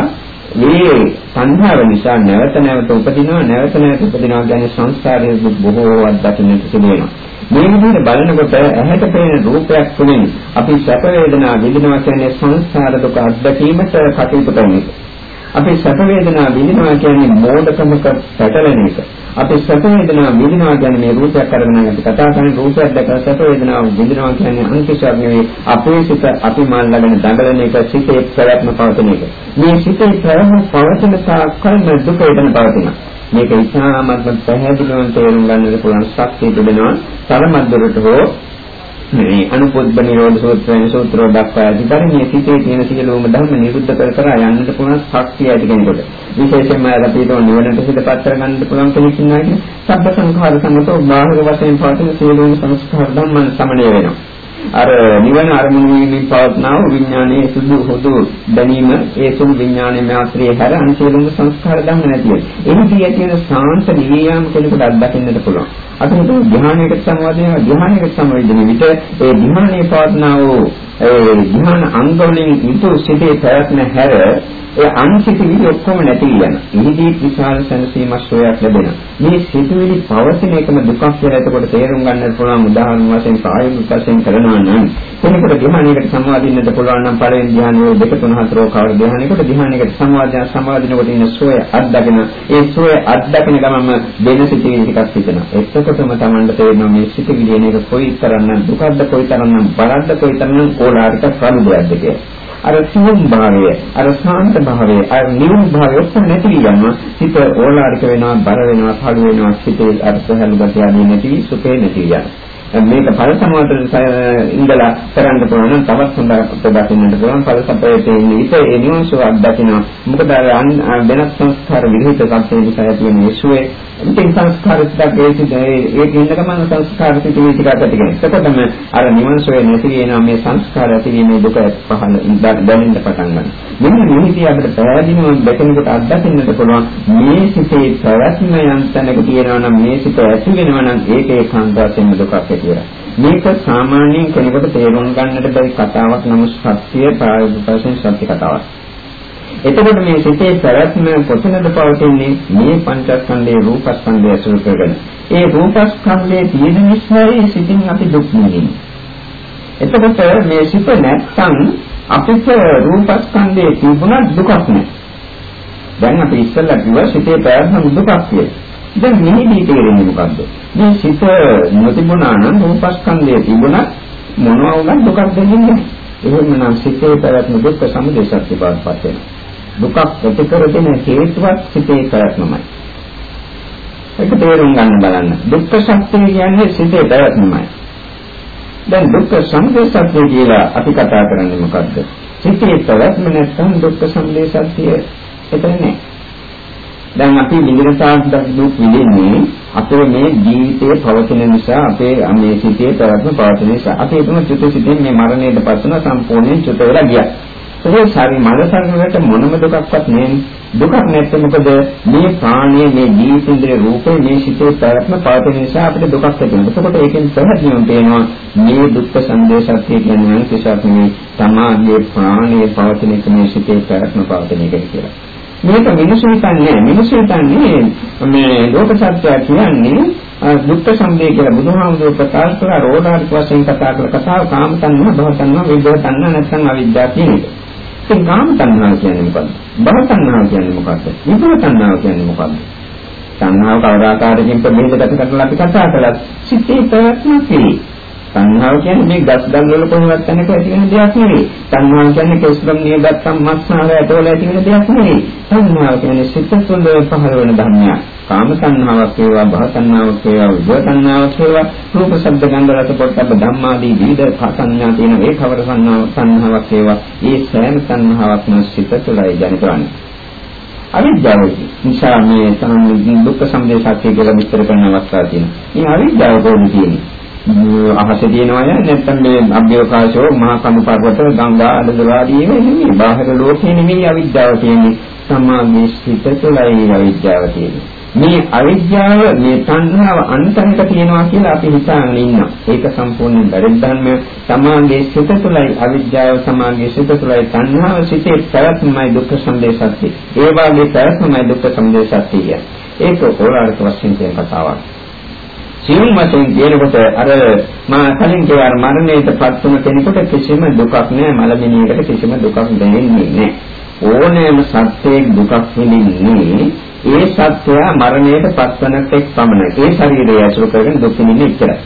මේ සංහාර නිසා නැවත නැවත උපදිනවා නැවත නැවත උපදිනවා කියන්නේ සංස්කාරයේ බොහෝ අත්දකින්නට සිදු වෙනවා. මේ විදිහට බලනකොට ඇහැට පෙනෙන රූපයක් තුළින් අපි සැප වේදනා විඳිනවා කියන්නේ සංස්කාර දුක අත්දැකීමට කටයුතු කරන එක. අපි සැප වේදනා විඳිනවා කියන්නේ මෝඩකමක පැටලෙන එක. අපි සැප වේදනා විඳිනවා කියන්නේ මේ රූපයක් අරගෙන අපි කතා කරන රූපයක් දැකලා සැප වේදනාව විඳිනවා කියන්නේ අනිත්‍යයක් නෙවෙයි අපේ සිත අපි මාල් ළඟන දඟලන එක සිතේ ප්‍රයත්න පවතින එක. මේ සිතේ ප්‍රයත්න පවතින තාක්කල් දුක වේදන පවතිනවා. මේක ඉතාමත්ම පැහැදිලිව තේරුම් ගන්නට පුළුවන් ශක්තිය තිබෙනවා. තරමද්දරට හෝ මේ අනුපොද්ද නිරෝධ සූත්‍රයෙන් සූත්‍රෝ දක්වා ඇති ධර්මයේ සිටේ තියෙන සියලුම ධර්ම නිරුද්ධ කර කර යන්නට පුළුවන් ශක්තිය ඇති කෙනෙකුට. විශේෂයෙන්ම අපිට නිවනට සිතපත් කරගන්න පුළුවන් කෙනෙක් ඉන්නවා කියන්නේ සබ්බ සංඛාර සමතෝ බාහිර වශයෙන් පවතින සියලුම සංස්කාර ධර්මයන් සමනය වෙනවා. අර නිවන අරමුණු වීමෙන් පවත්නා වූ විඥානයේ සුදු හොදු දැනීම ඒ සුදු විඥානයේ මාත්‍රියේ හැර අන්තිලුම සංස්කාර ධර්ම නැතිව. එහිදී ඇති වෙන සාන්ත නිවියාම කෙනෙකුට අත්දකින්නට පුළුවන්. අතන ධ්‍යානයකට සමවදින ධ්‍යානයකට සමවදින විට ඒ ධ්‍යානයේ පවත්නා වූ ඒ ධ්‍යාන අංග වලින් යුතු සිටේ ප්‍රයත්න හැර ඒ අනිසිතිවිලි ඔක්කොම නැති යන. ඉහිදී විශාල සැනසීමක් සෝයක් ලැබෙනවා. මේ සිතුවිලි පවතින එකම දුකක් කියලා එතකොට තේරුම් ගන්නට පුළුවන් උදාහරණ වශයෙන් ප්‍රායෝගික වශයෙන් කරනවා නම් කෙනෙකුට ධ්‍යානයකට සම්වාදින්නට පුළුවන් නම් පළවෙනි ධ්‍යානයේ දෙක තුන හතර කවර ධ්‍යානයකට ධ්‍යානයකට සම්වාදන සම්වාදිනකොට ඉන්න සෝය අත්දගෙන ඒ සෝය අත්දකින ගමන්ම වෙන සිතුවිලි ටිකක් හිතෙනවා. එතකොටම Tamanට තේරෙනවා මේ සිතුවිලි එන එක කොයිතරම්නම් දුකක්ද කොයිතරම්නම් බලද්ද කොයිතරම්නම් ඕලාරික ප්‍රමුදයක්ද කියලා. අර සියුම් භාවය, අර ශාන්ත භාවය, අර නිවුම් භාවය ඔක්කොම නැති යනවා. හිත ඕලාරික වෙනවා, බර වෙනවා, පළු වෙනවා, හිතේ අර සහල් ගතිය නැති, සුඛේ නැති යනවා. මේක ඵල සමාතර ඉඳලා කරන්න පුළුවන් නම් තවත් හොඳට දකින්නට පුළුවන්. ඵල සපයතේ ඉන්නේ ඉත ඒ නිවන්සෝ අත්දකින්න මොකද අර වෙනස් සංස්කාර විහිිත සත්‍යයේ නිසා ඇති වෙන යසුවේ ඉතින් සංස්කාර සිතක් ඒ සිත ඒක ඉන්න ගමන් සංස්කාර සිත විදිහට ඇතිගෙන එතකොටම අර නිවන්සෝ නැති වෙනා මේ සංස්කාර ඇතිවීමේ දුක පහළ දැනෙන්න පටන් ගන්නවා. මෙන්න මෙහිදී අපිට පැහැදිලිවම දෙකෙනෙකුට අත්දකින්නට පුළුවන් මේ සිතේ ප්‍රවැත්ම යම් තැනක තියෙනවා නම් මේ සිත ඇති වෙනවා නම් ඒකේ කාන්තාවෙන් දුකක් ඇති කියලා. මේක සාමාන්‍යයෙන් කෙනෙකුට තේරුම් ගන්නට බැරි කතාවක් නමුත් සත්‍ය ප්‍රායෝගික වශයෙන් සත්‍ය කතාවක්. එතකොට මේ සිතේ පැවැත්ම කොතනද පවතින්නේ? මේ පංචස්කන්ධයේ රූපස්කන්ධය අසුර කරගෙන. ඒ රූපස්කන්ධයේ තියෙන නිසායි සිතින් අපි දුක් විඳින්නේ. එතකොට මේ සිත නැත්තම් අපිට රූපස්කන්ධයේ තිබුණත් දුකක් නැහැ. දැන් අපි ඉස්සෙල්ලා කිව්වා සිතේ පැවැත්ම දුකක් කියලා. දැන් මෙහිදී තේරෙන්නේ මොකද්ද? මේ සිත නොතිබුණා නම් රූපස්කන්ධය තිබුණා මොනවා වුණත් දුකක් දෙන්නේ නැහැ. එහෙමනම් සිතේ පැවැත්ම දුක්ඛ සමුදය සත්‍ය බවපත් වෙනවා. දුකක් ඇති කර දෙන හේතුවක් සිතේ පැවැත්මයි. ඒක තේරුම් ගන්න බලන්න. දුක්ඛ සත්‍ය කියන්නේ සිතේ පැවැත්මයි. දැන් දුක්ඛ සමුදය සත්‍ය කියලා අපි කතා කරන්නේ මොකද්ද? සිතේ පැවැත්ම නැත්නම් දුක්ඛ සමුදය සත්‍ය එතන නැහැ. දැන් අපි විඳින තාක් දුක් විඳින්නේ අපේ මේ ජීවිතයේ පවතින නිසා අපේ මේ සිතේ පැවැත්ම පවතින නිසා අපි හිතමු චුත සිතෙන් මේ මරණයට පස්සන සම්පූර්ණයෙන් චුත වෙලා ගියා. ඒ සාරි මනසකට මොනම දුකක්වත් නැහැ. දුකක් නැත්නම් මොකද මේ ප්‍රාණයේ මේ ජීවිතේන්ද්‍රේ රූපේ මේ සිතේ පැවැත්ම පවතින නිසා අපිට දුකක් ඇති වෙනවා. එතකොට ඒකෙන් පැහැදිලිවම පේනවා මේ දුක්ඛ සංදේශය කියන්නේ කිසිවක් නෙවෙයි. තමාගේ ප්‍රාණයේ පවතින එක මේ සිතේ පැවැත්ම පවතින එක කියලා. මේක මිනිස්සු හිතන්නේ මිනිස්සු හිතන්නේ මේ ලෝක සත්‍ය කියන්නේ දුක්ඛ සම්දේ කියලා බුදුහාමුදුරුවෝ ප්‍රකාශ කළා රෝධාරික වශයෙන් කතා කරලා කතාව කාම තණ්හා භව තණ්හා විභව තණ්හා නැත්නම් අවිද්‍යාව කියන එක. ඉතින් කාම තණ්හා කියන්නේ මොකද්ද? භව තණ්හා කියන්නේ මොකද්ද? විභව තණ්හා කියන්නේ මොකද්ද? තණ්හාව කවදාකාරකින් ප්‍රභේදගත කරලා අපි කතා කළා. සිතේ ප්‍රයත්නක් නෙවෙයි. සංහාව කියන්නේ මේ ගස් ගල් වල කොහොමවත් තැනක ඇති වෙන දෙයක් නෙවෙයි. සංහාව කියන්නේ කෙස්ලම් නියගත්තම් මස්නාල ඇටවල ඇති වෙන දෙයක් නෙවෙයි. සංහාව කියන්නේ සිත තුළ පහළ වෙන ධර්මයක්. කාම සංහාවක් වේවා, භව සංහාවක් වේවා, විභව සංහාවක් වේවා, රූප ශබ්ද ගන්ධ රස පොට්ටබ්බ ධම්මාදී විවිධ සංඥා තියෙන ඒ කවර සංහාවක් වේවා. ඒ සෑම සංහාවක්ම සිත තුළයි ජනිත වන්නේ. අවිද්‍යාව නිසා මේ දුක්ඛ සමුදය සත්‍ය කියලා විස්තර කරන අවස්ථාවක් තියෙනවා. මේ අවිද්‍යාව කොහොමද තියෙන්නේ? අහසේ තියෙනවා නැත්නම් මේ අභ්‍යවකාශෝ මහා කඳු පර්වත ගංගා අඩදවාදී නෙමෙයි. බාහිර ලෝකේ නෙමෙයි අවිද්‍යාව තියෙන්නේ. සමාගයේ සිත තුළයි අවිද්‍යාව තියෙන්නේ. මේ අවිද්‍යාව මේ තණ්හාව අන්තරික තියෙනවා කියලා අපි හිතාගෙන ඉන්නවා. ඒක සම්පූර්ණයෙන් බැරි ධර්ම සමාගයේ සිත තුළයි අවිද්‍යාව සමාගයේ සිත තුළයි තණ්හාව සිතේ පැවැත්මයි දුක්ඛ සම්දේශත්‍ය ඒ වාගේ පැවැත්මයි දුක්ඛ සම්දේශත්‍ය ඒක ඕලාරික වශයෙන් කියන කතාවක්. සියුම් වශයෙන් කියනකොට අර මා කලින් කිය අර මරණයටපත් වුණ කෙනෙකුට කිසිම දුකක් නැහැ මලමිනියකට කිසිම දුකක් දැනෙන්නේ නැහැ ඕනෑම සත්‍යයක් දුකක් විඳින්නේ ඒ සත්‍යය මරණයටපත් වන තෙක් පමණයි. ඒ ශරීරය ඇසුරු කරගෙන දුක් විඳින්නේ ඉච්චරයි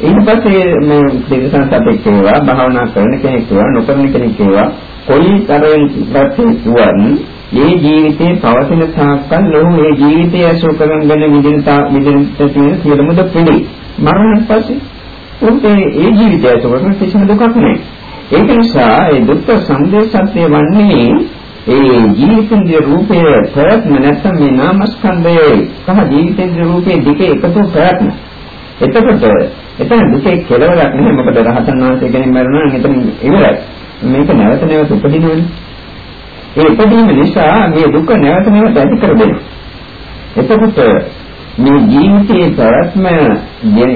ඊට පස්සේ මේ දෙවිසන් සතෙක් ඒවා භාවනා කරන කෙනෙක් ඒවා නොකරන කෙනෙක් ඒවා කොයි තරම් ප්‍රතිසුවන් මේ ජීවිතේ පවතින තාක්කල් ලොහු මේ ජීවිතය අසු කරගෙන විදින විදිනට තියෙන සියලුම දුක් පිළි. මරණයෙන් පස්සේ උන්ට ඒ ජීවිතය තුළ කිසිම දුකක් නැහැ. ඒක නිසා ඒ දුක්ඛ සංදේශත්වය වන්නේ ඒ ජීවිතේන්ද්‍ර රූපයේ ප්‍රයත්න නැත්නම් මේ නාමස්කන්ධයේ සහ ජීවිතේන්ද්‍ර රූපයේ දෙක එකතු ප්‍රයත්න. එතකොට එතන දුකේ කෙලවරක් නෙමෙයි මොකද රහතන් වහන්සේ කෙනෙක් මරනවා නම් එතන ඉවරයි. මේක නැවත නැවත උපදිනවනේ. ඒ උපදීම නිසා මේ දුක නැවත නැවත ඇති කර දෙනවා. එතකොට මේ ජීවිතයේ ප්‍රයත්න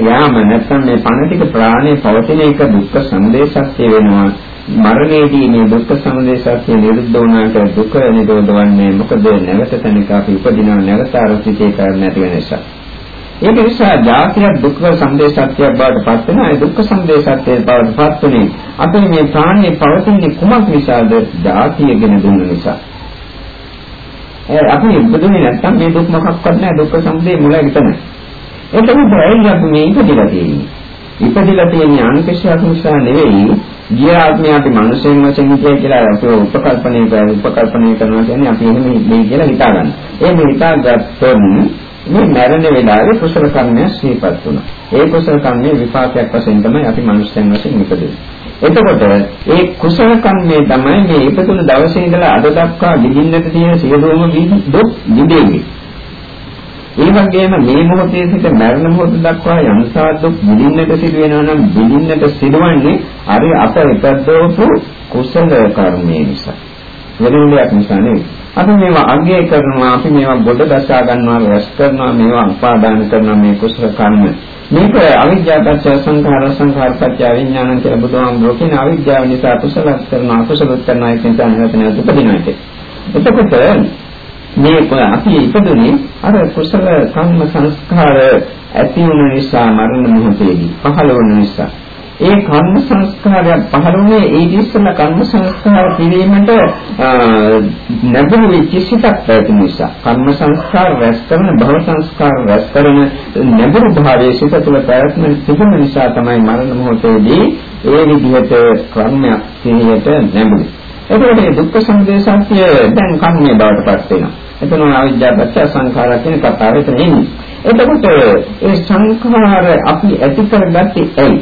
යාම නැත්නම් මේ පණ ටික ප්‍රාණය පවතින එක දුක්ඛ සංදේශක්තිය වෙනවා. මරණයේදී මේ දුක්ඛ සමුදයසත්‍ය නිරුද්ධ වුණාට දුක නිරෝධවන්නේ මොකද නැවත තැනක අපි උපදිනව නැවත අරුචිතේ කරන්න නැති වෙන නිසා. ඒක නිසා ජාතිය දුක්ඛ සමුදයසත්‍යයක් බවට පත් වෙනවා. ඒ දුක්ඛ සමුදයසත්‍යය බවට පත් වෙන්නේ අපි මේ ප්‍රාණයේ පවතින කුමක් නිසාද? ජාතියගෙන දුන්න නිසා. ඒ අපි ඉපදුනේ නැත්තම් මේ දුක් මොකක්වත් නැහැ දුක්ඛ සමුදය මුල එතන. එතකොට ඇයි අපි මේ ඉපදිලා තියෙන්නේ? ඉපදිලා තියෙන්නේ අනිකෂයක් නිසා නෙවෙයි ගිය ආත්මය අපි මනුෂ්‍යයන් වශයෙන් හිතේ කියලා අපි උපකල්පනය කරලා උපකල්පනය කරනවා කියන්නේ අපි එහෙම මේ කියලා හිතා ගන්න. එහෙම හිතාගත්තොත් මේ මරණ වෙලාවේ කුසල කර්මය සිහිපත් වුණා. ඒ කුසල කර්මයේ විපාකයක් වශයෙන් තමයි අපි මනුෂ්‍යයන් වශයෙන් ඉපදෙන්නේ. එතකොට ඒ කුසල කර්මය තමයි මේ ඉපදුන දවසේ ඉඳලා අද දක්වා විඳින්නට තියෙන සියලුම දුක් නිදෙන්නේ. ඒ වගේම මේ මොහොතේ සිට මරණ මොහොත දක්වා යම්සා දුක් විඳින්නට සිදු වෙනවා නම් විඳින්නට සිදුවන්නේ අර අප එකදෝපු කුසල කර්මයේ නිසා. වෙනුලයක් නිසා නෙවෙයි. අපි මේවා අගය කරනවා අපි මේවා ගොඩ දසා ගන්නවා රැස් කරනවා මේවා උපාදාන කරනවා මේ කුසල කර්ම. මේක අවිද්‍යාවපත්‍ය සංඛාර සංඛාරපත්‍ය විඥාන කියලා බුදුහාමුදුරුවෝ කියන අවිද්‍යාව නිසා කුසල කරනවා අකුසල කරනවා කියන තැනකට නේද උපදිනවා ඒක. එතකොට මේ අපි ඉපදුනේ අර කුසල කම්ම සංස්කාර ඇති වුණ නිසා මරණ මොහොතේදී පහළ වුණ නිසා ඒ කර්ම සංස්කාරය පහළ වුණේ ඒ ඉස්සෙල්ලා කර්ම සංස්කාර පිළිවීමට නැඹුරු වෙච්ච සිතක් පැවති නිසා කර්ම සංස්කාර රැස් කරන භව සංස්කාර රැස් කරන නැඹුරු භාවයේ සිත තුළ පැවැත්ම තිබෙන නිසා තමයි මරණ මොහොතේදී ඒ විදිහට කර්මයක් සිහියට නැඹුරු. එතකොට මේ දුක්ඛ සමුදය සත්‍ය දැන් කර්මයේ බවට පත් වෙනවා. එතන අවිද්‍යාවත්‍ය සංඛාර කියන කතාව එතන එන්නේ. එතකොට ඒ සංඛාර අපි ඇති කරගත්තේ ඇයි?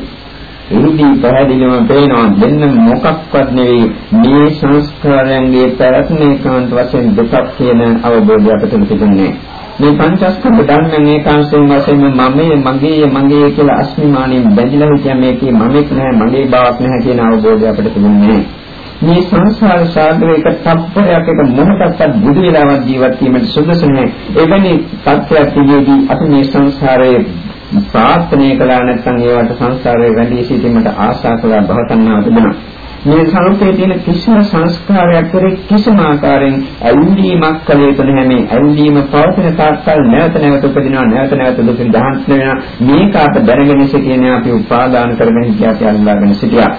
එහිදී පැහැදිලිවම පේනවා දෙන්න මොකක්වත් නෙවෙයි මේ සංස්කාරයන්ගේ පැවැත්ම ඒකාන්ත වශයෙන් දුකක් කියන අවබෝධය අපිට තිබුණේ. මේ පංචස්කන්ධ ධර්මයන් ඒකාන්තයෙන් වශයෙන් මමයේ මගේ මගේ කියලා අස්මිමානින් බැඳිලා හිටියා මේකේ මමෙක් නැහැ මගේ බවක් නැහැ කියන අවබෝධය අපිට තිබුණේ. මේ සංසාර සාගරයක තප්පරයක් එක මොහොතක්වත් බුදු වෙලාවක් ජීවත් වීමට සුදුසු නැහැ. එවැනි තත්ත්වයක් තියේදී අපි මේ සංසාරයේ ප්‍රාර්ථනා කළා නැත්නම් ඒවට සංසාරයේ රැඳී සිටීමට ආශා කළා භවතන්නාව තිබුණා. මේ සංස්කෘතියේ තියෙන කිසිම සංස්කාරයක් කෙරෙහි කිසිම ආකාරයෙන් ඇල්ලීමක් කළ යුතු නැහැ. මේ ඇල්ලීම පවතින තාක්කල් නැවත නැවත උපදිනවා නැවත නැවත දුකින් දහස් වෙනවා. මේක අප දැනගෙන සිටිනේ අපි උපාදාන කරගෙන හිටියා අල්ලාගෙන සිටියා.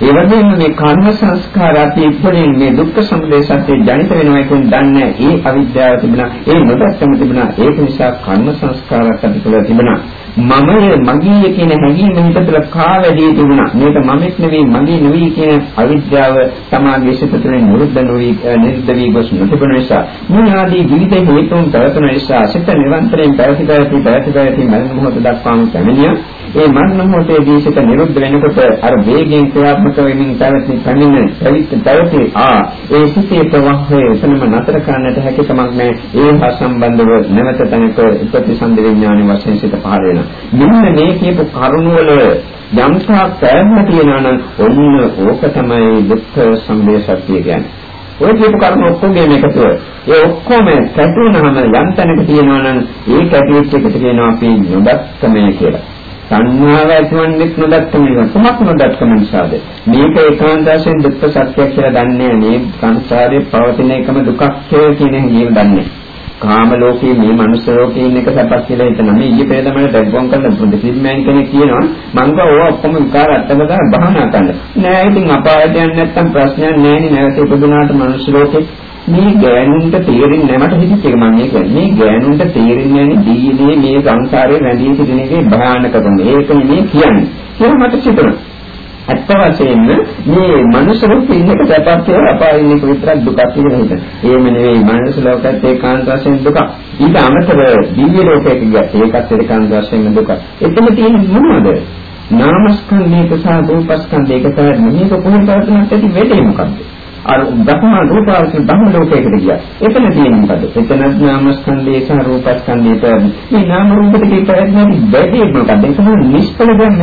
ඒ වගේම මේ කර්ම සංස්කාර අපි ඉක්මනින් මේ දුක්ඛ සමුදය සත්‍ය ජනිත වෙනවා කියන දන්නේ ඒ අවිද්‍යාව තිබුණා ඒ නොදැක්කම තිබුණා. ඒක නිසා කර්ම සංස්කාරات අපි තුළ තිබුණා. මමයේ මගේ කියන හැඟීම හිතතල කාවැදී තිබුණා මේක මමෙක් නෙවෙයි මගේ නෙවෙයි කියන අවිද්‍යාව තමාගේ සිත තුළ නිරුද්ධ නොවි නිරුද්ධ වී ගොස් නොතිබුණ නිසා. මේ ආදී විවිධ හේතුන් පැවතුන නිසා සිත නිරන්තරයෙන් පැවති පැවති පැවති පැවති මරණ මොහොත දක්වාම පැමිණියා. ඒ මරණ මොහොතේදී සිත නිරුද්ධ වෙනකොට අර වේගයෙන් ක්‍රියාත්මක වෙමින් පැවති පැමිණ පැවිත් පැවති ආ ඒ සිතේ ප්‍රවාහය එතනම නතර කරන්නට හැකි කමක් නැහැ. ඒ හා සම්බන්ධව නැවත තැනක ප්‍රතිසන්ද විඥාන වශයෙන් සිත පහළ වෙනවා. මෙන්න මේ කියපු කරුණවල යම්තා පැහැම තියෙනවා නම් ඔන්න ඕක තමයි දුක්ඛ සම්බේ සත්‍ය කියන්නේ ඔය කියපු කර්ම ඔක්කොගේම එකතුව. ඒ ඔක්කොම කැටුනහම යම් තැනක තියෙනවා නම් ඒ කැටුවෙච්ච එකට කියනවා අපි නොදක්කමය කියලා. සංඥාව ඇතිවන්නේ නොදක්කම නිසා. කොහොමද නොදක්කම නිසාද? මේක ඒකාන්ත වශයෙන් දුක්ඛ සත්‍ය කියලා දන්නේ මේ සංසාරේ පවතින එකම දුකක් කියලා කියන හැඟීම දන්නේ. කාම ලෝකයේ මේ මනුස්ස ලෝකයේ ඉන්න එක සපක් කියලා හිතන. මේ ඊයේ පෙරදමන ඩැග්ගොන් කරන බුද්ධිස්මයන් කෙනෙක් කියනවා මං කව ඕවා ඔක්කොම විකාර අත්තකදා බහනා කරන්න. නෑ ඉතින් අපායට යන්නේ නැත්තම් ප්‍රශ්නයක් නෑනේ නැවත ඉපදුනාට මනුස්ස ලෝකේ මේ ගෑනුන්ට තේරෙන්නේ නැහැ මට හිතෙච්ච එක මම මේ කියන්නේ. මේ ගෑනුන්ට තේරෙන්නේ නැහැ දීනේ මේ සංසාරේ රැඳී සිටින එකේ භයානකකම ඒක නෙමෙයි කියන්නේ. කියලා මට හිතෙනවා. ඇත්ත වශයෙන්ම මේ මනුෂ්‍ය ලෝකෙ ඉන්න එක සැපක් කියලා අපායේ ඉන්න එක විතරක් දුකක් කියලා හිතන. එහෙම නෙවෙයි මනුෂ්‍ය ලෝකෙත් ඒකාන්ත වශයෙන් දුකක්. ඊට අමතරව දිව්‍ය ලෝකයක ගියත් ඒකත් ඒකාන්ත වශයෙන් දුකක්. එතන තියෙන මොනවද? නාමස්කන්ධයක සහ රූපස්කන්ධයක පැවැත්ම මේක කොහොමද පැවැත්මක් ඇති වෙන්නේ මොකද්ද? අර බ්‍රහ්ම රූපාවචර බ්‍රහ්ම ලෝකයකට ගියා. එතන තියෙන්නේ මොකද? එතන නාමස්කන්ධය සහ රූපස්කන්ධය පැවැත්ම. මේ නාම රූප දෙකේ පැවැත්ම බැදී මොකද? ඒක තමයි නිෂ්ඵල ගන්න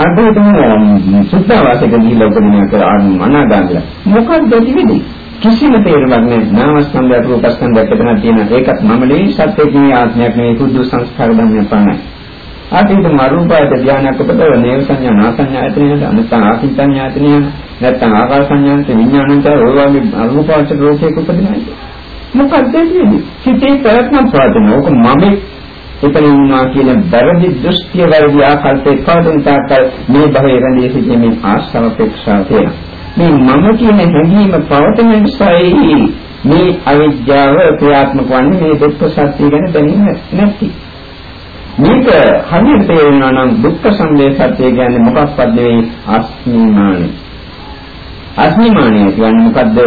දුක. අර්ධයෙන් සුද්ධවාසක ගිහිල්ලා උපදින කර අනාගාමිලා. මොකක්ද වෙන්නේ? කිසිම තේරුමක් නැහැ. නාමස්කන්ධය රූපස්කන්ධය එතන තියෙන ඒකත් මම නෙවෙයි සත්‍ය කියන්නේ ආත්මයක් නෙවෙයි කුද්දු සංස්කාර ධර්මයක් පමණයි. ආපිට මරුපායට ධානයක් උපදව නේව සංඥා නා සංඥා ඇතනේද අනත්තං ආකින් සංඥා ඇතනේ නැත්නම් ආකාර සංඥාන්ත විඥානන්ත ඔය වගේ අරූපාවචර රෝගයක උපදිනයි. මොකක්ද කියන්නේ? සිතේ ප්‍රයත්න ප්‍රාදන ඕක මම එතන ඉන්නවා කියන වැරදි දෘෂ්ටිය වැරදි ආකල්පේ කවදින් තාකල් මේ භවයේ රැඳී සිටීමේ ආශාව අපේක්ෂාව තියෙනවා. මේ මම කියන හැඟීම පවතින නිසායි මේ අවිද්‍යාව ක්‍රියාත්මක වන්නේ මේ දුක්ඛ සත්‍ය ගැන දැනීම නැති. මේක හරියට තේරෙනවා නම් දුක්ඛ සමුදය සත්‍ය කියන්නේ මොකක්ද නෙවෙයි අස්මිමානයි. අස්මිමානය කියන්නේ මොකද්ද?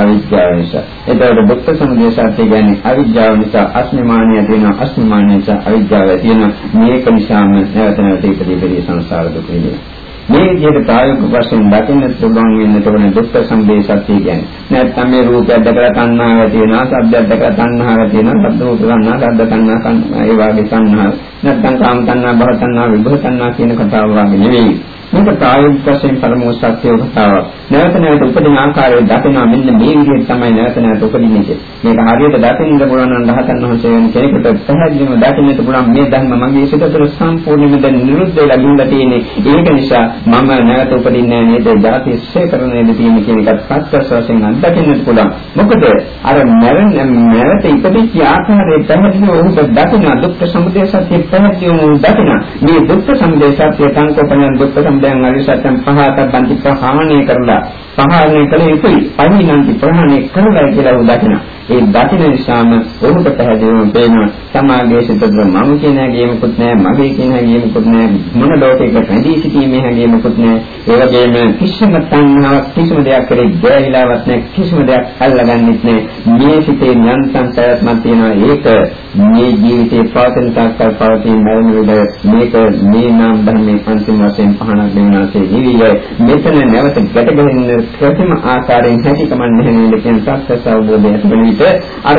අවිද්‍යාව නිසා. එතකොට දුක්ඛ සමුදය සත්‍ය කියන්නේ අවිද්‍යාව නිසා අස්මිමානය තියෙනවා. අස්මිමානය නිසා අවිද්‍යාව තියෙනවා. මේක නිසාම නැවත නැවත ඉදිරි ඉදිරි සංසාර දුක විඳිනවා. මේ විදිහට ප්‍රායෝගික වශයෙන් දකින්න පුළුවන් වෙන තෝරන දුක්ඛ සම්බේ සත්‍ය කියන්නේ. නැත්නම් මේ රූපය දැකලා තණ්හාව ඇති වෙනවා, ශබ්දයක් දැකලා තණ්හාව ඇති වෙනවා, ශබ්ද රූප තණ්හා, ශබ්ද තණ්හා, ඒ වාගේ තණ්හා. නැත්නම් කාම තණ්හා, භව තණ්හා, විභව තණ්හා කියන කතාව වාගේ නෙවෙයි. මේක ප්‍රායෝගික වශයෙන් පළමු සත්‍ය කතාවක්. නැවත නැවත උපදින ආකාරය දකිනවා මෙන්න මේ විදිහට තමයි නැවත නැවත උපදින්නේ. මේක හරියට දකින්න පුළුවන් නම් රහතන් වහන්සේ වෙන කෙනෙකුට පැහැදිලිව දකින්නට පුළුවන් මේ ධර්ම මගේ සිත තුළ සම්පූර්ණයෙන්ම දැන් නිරුද්ධ වෙලා ගිහිල්ලා තියෙන්නේ. ඒක නිසා මම නැවත උපදින්නේ නේද? ධාති ශේකරණයද තියෙන්නේ කියන එකත් සත්‍ය වශයෙන් අත්දකින්නට පුළුවන්. මොකද අර මරණ නැවත ඉපදිච්ච ආකාරය පැහැදිලිව ඔහුට දකින්න දුක්ඛ සමුදය සත්‍ය පැහැදිලිව දකින්න. මේ දුක්ඛ සමුදය සත්‍ය සංකෝපණය දුක්ඛ දැන් අරිසත්‍යම් පහතක් බන්ති ප්‍රහාණය කරලා ප්‍රහාණය කළ යුතුයි. පරිණාන්ති ප්‍රහාණය කරලා කියලා උදකිනවා. ඒ දකින නිසාම ඔහුට පැහැදිලිවම පේනවා සමාගයේ සිට මම කියන හැඟීමකුත් නැහැ මගේ කියන හැඟීමකුත් නැහැ මොන ලෝකයක රැඳී සිටීමේ හැඟීමකුත් නැහැ ඒ වගේම කිසිම තණ්හාවක් කිසිම දෙයක් කරේ ගැහිලාවක් නැහැ කිසිම දෙයක් අල්ලගන්නෙත් නැහැ මේ සිතේ යන්තම් පැවැත්මක් තියෙනවා ඒක මේ ජීවිතේ පවතින තාක්කල් පවතින මරණ විද මේක මේ නාම ධර්මයේ අන්තිම වශයෙන් පහනක් දෙන්නාසේ නිවිය මෙතන නැවත ගැටගැහෙන ප්‍රතිම ආකාරයෙන් හැකියකමන්නේ නැහැ නේද කියන සත්‍ය අවබෝධය ඇතිවෙන විට අර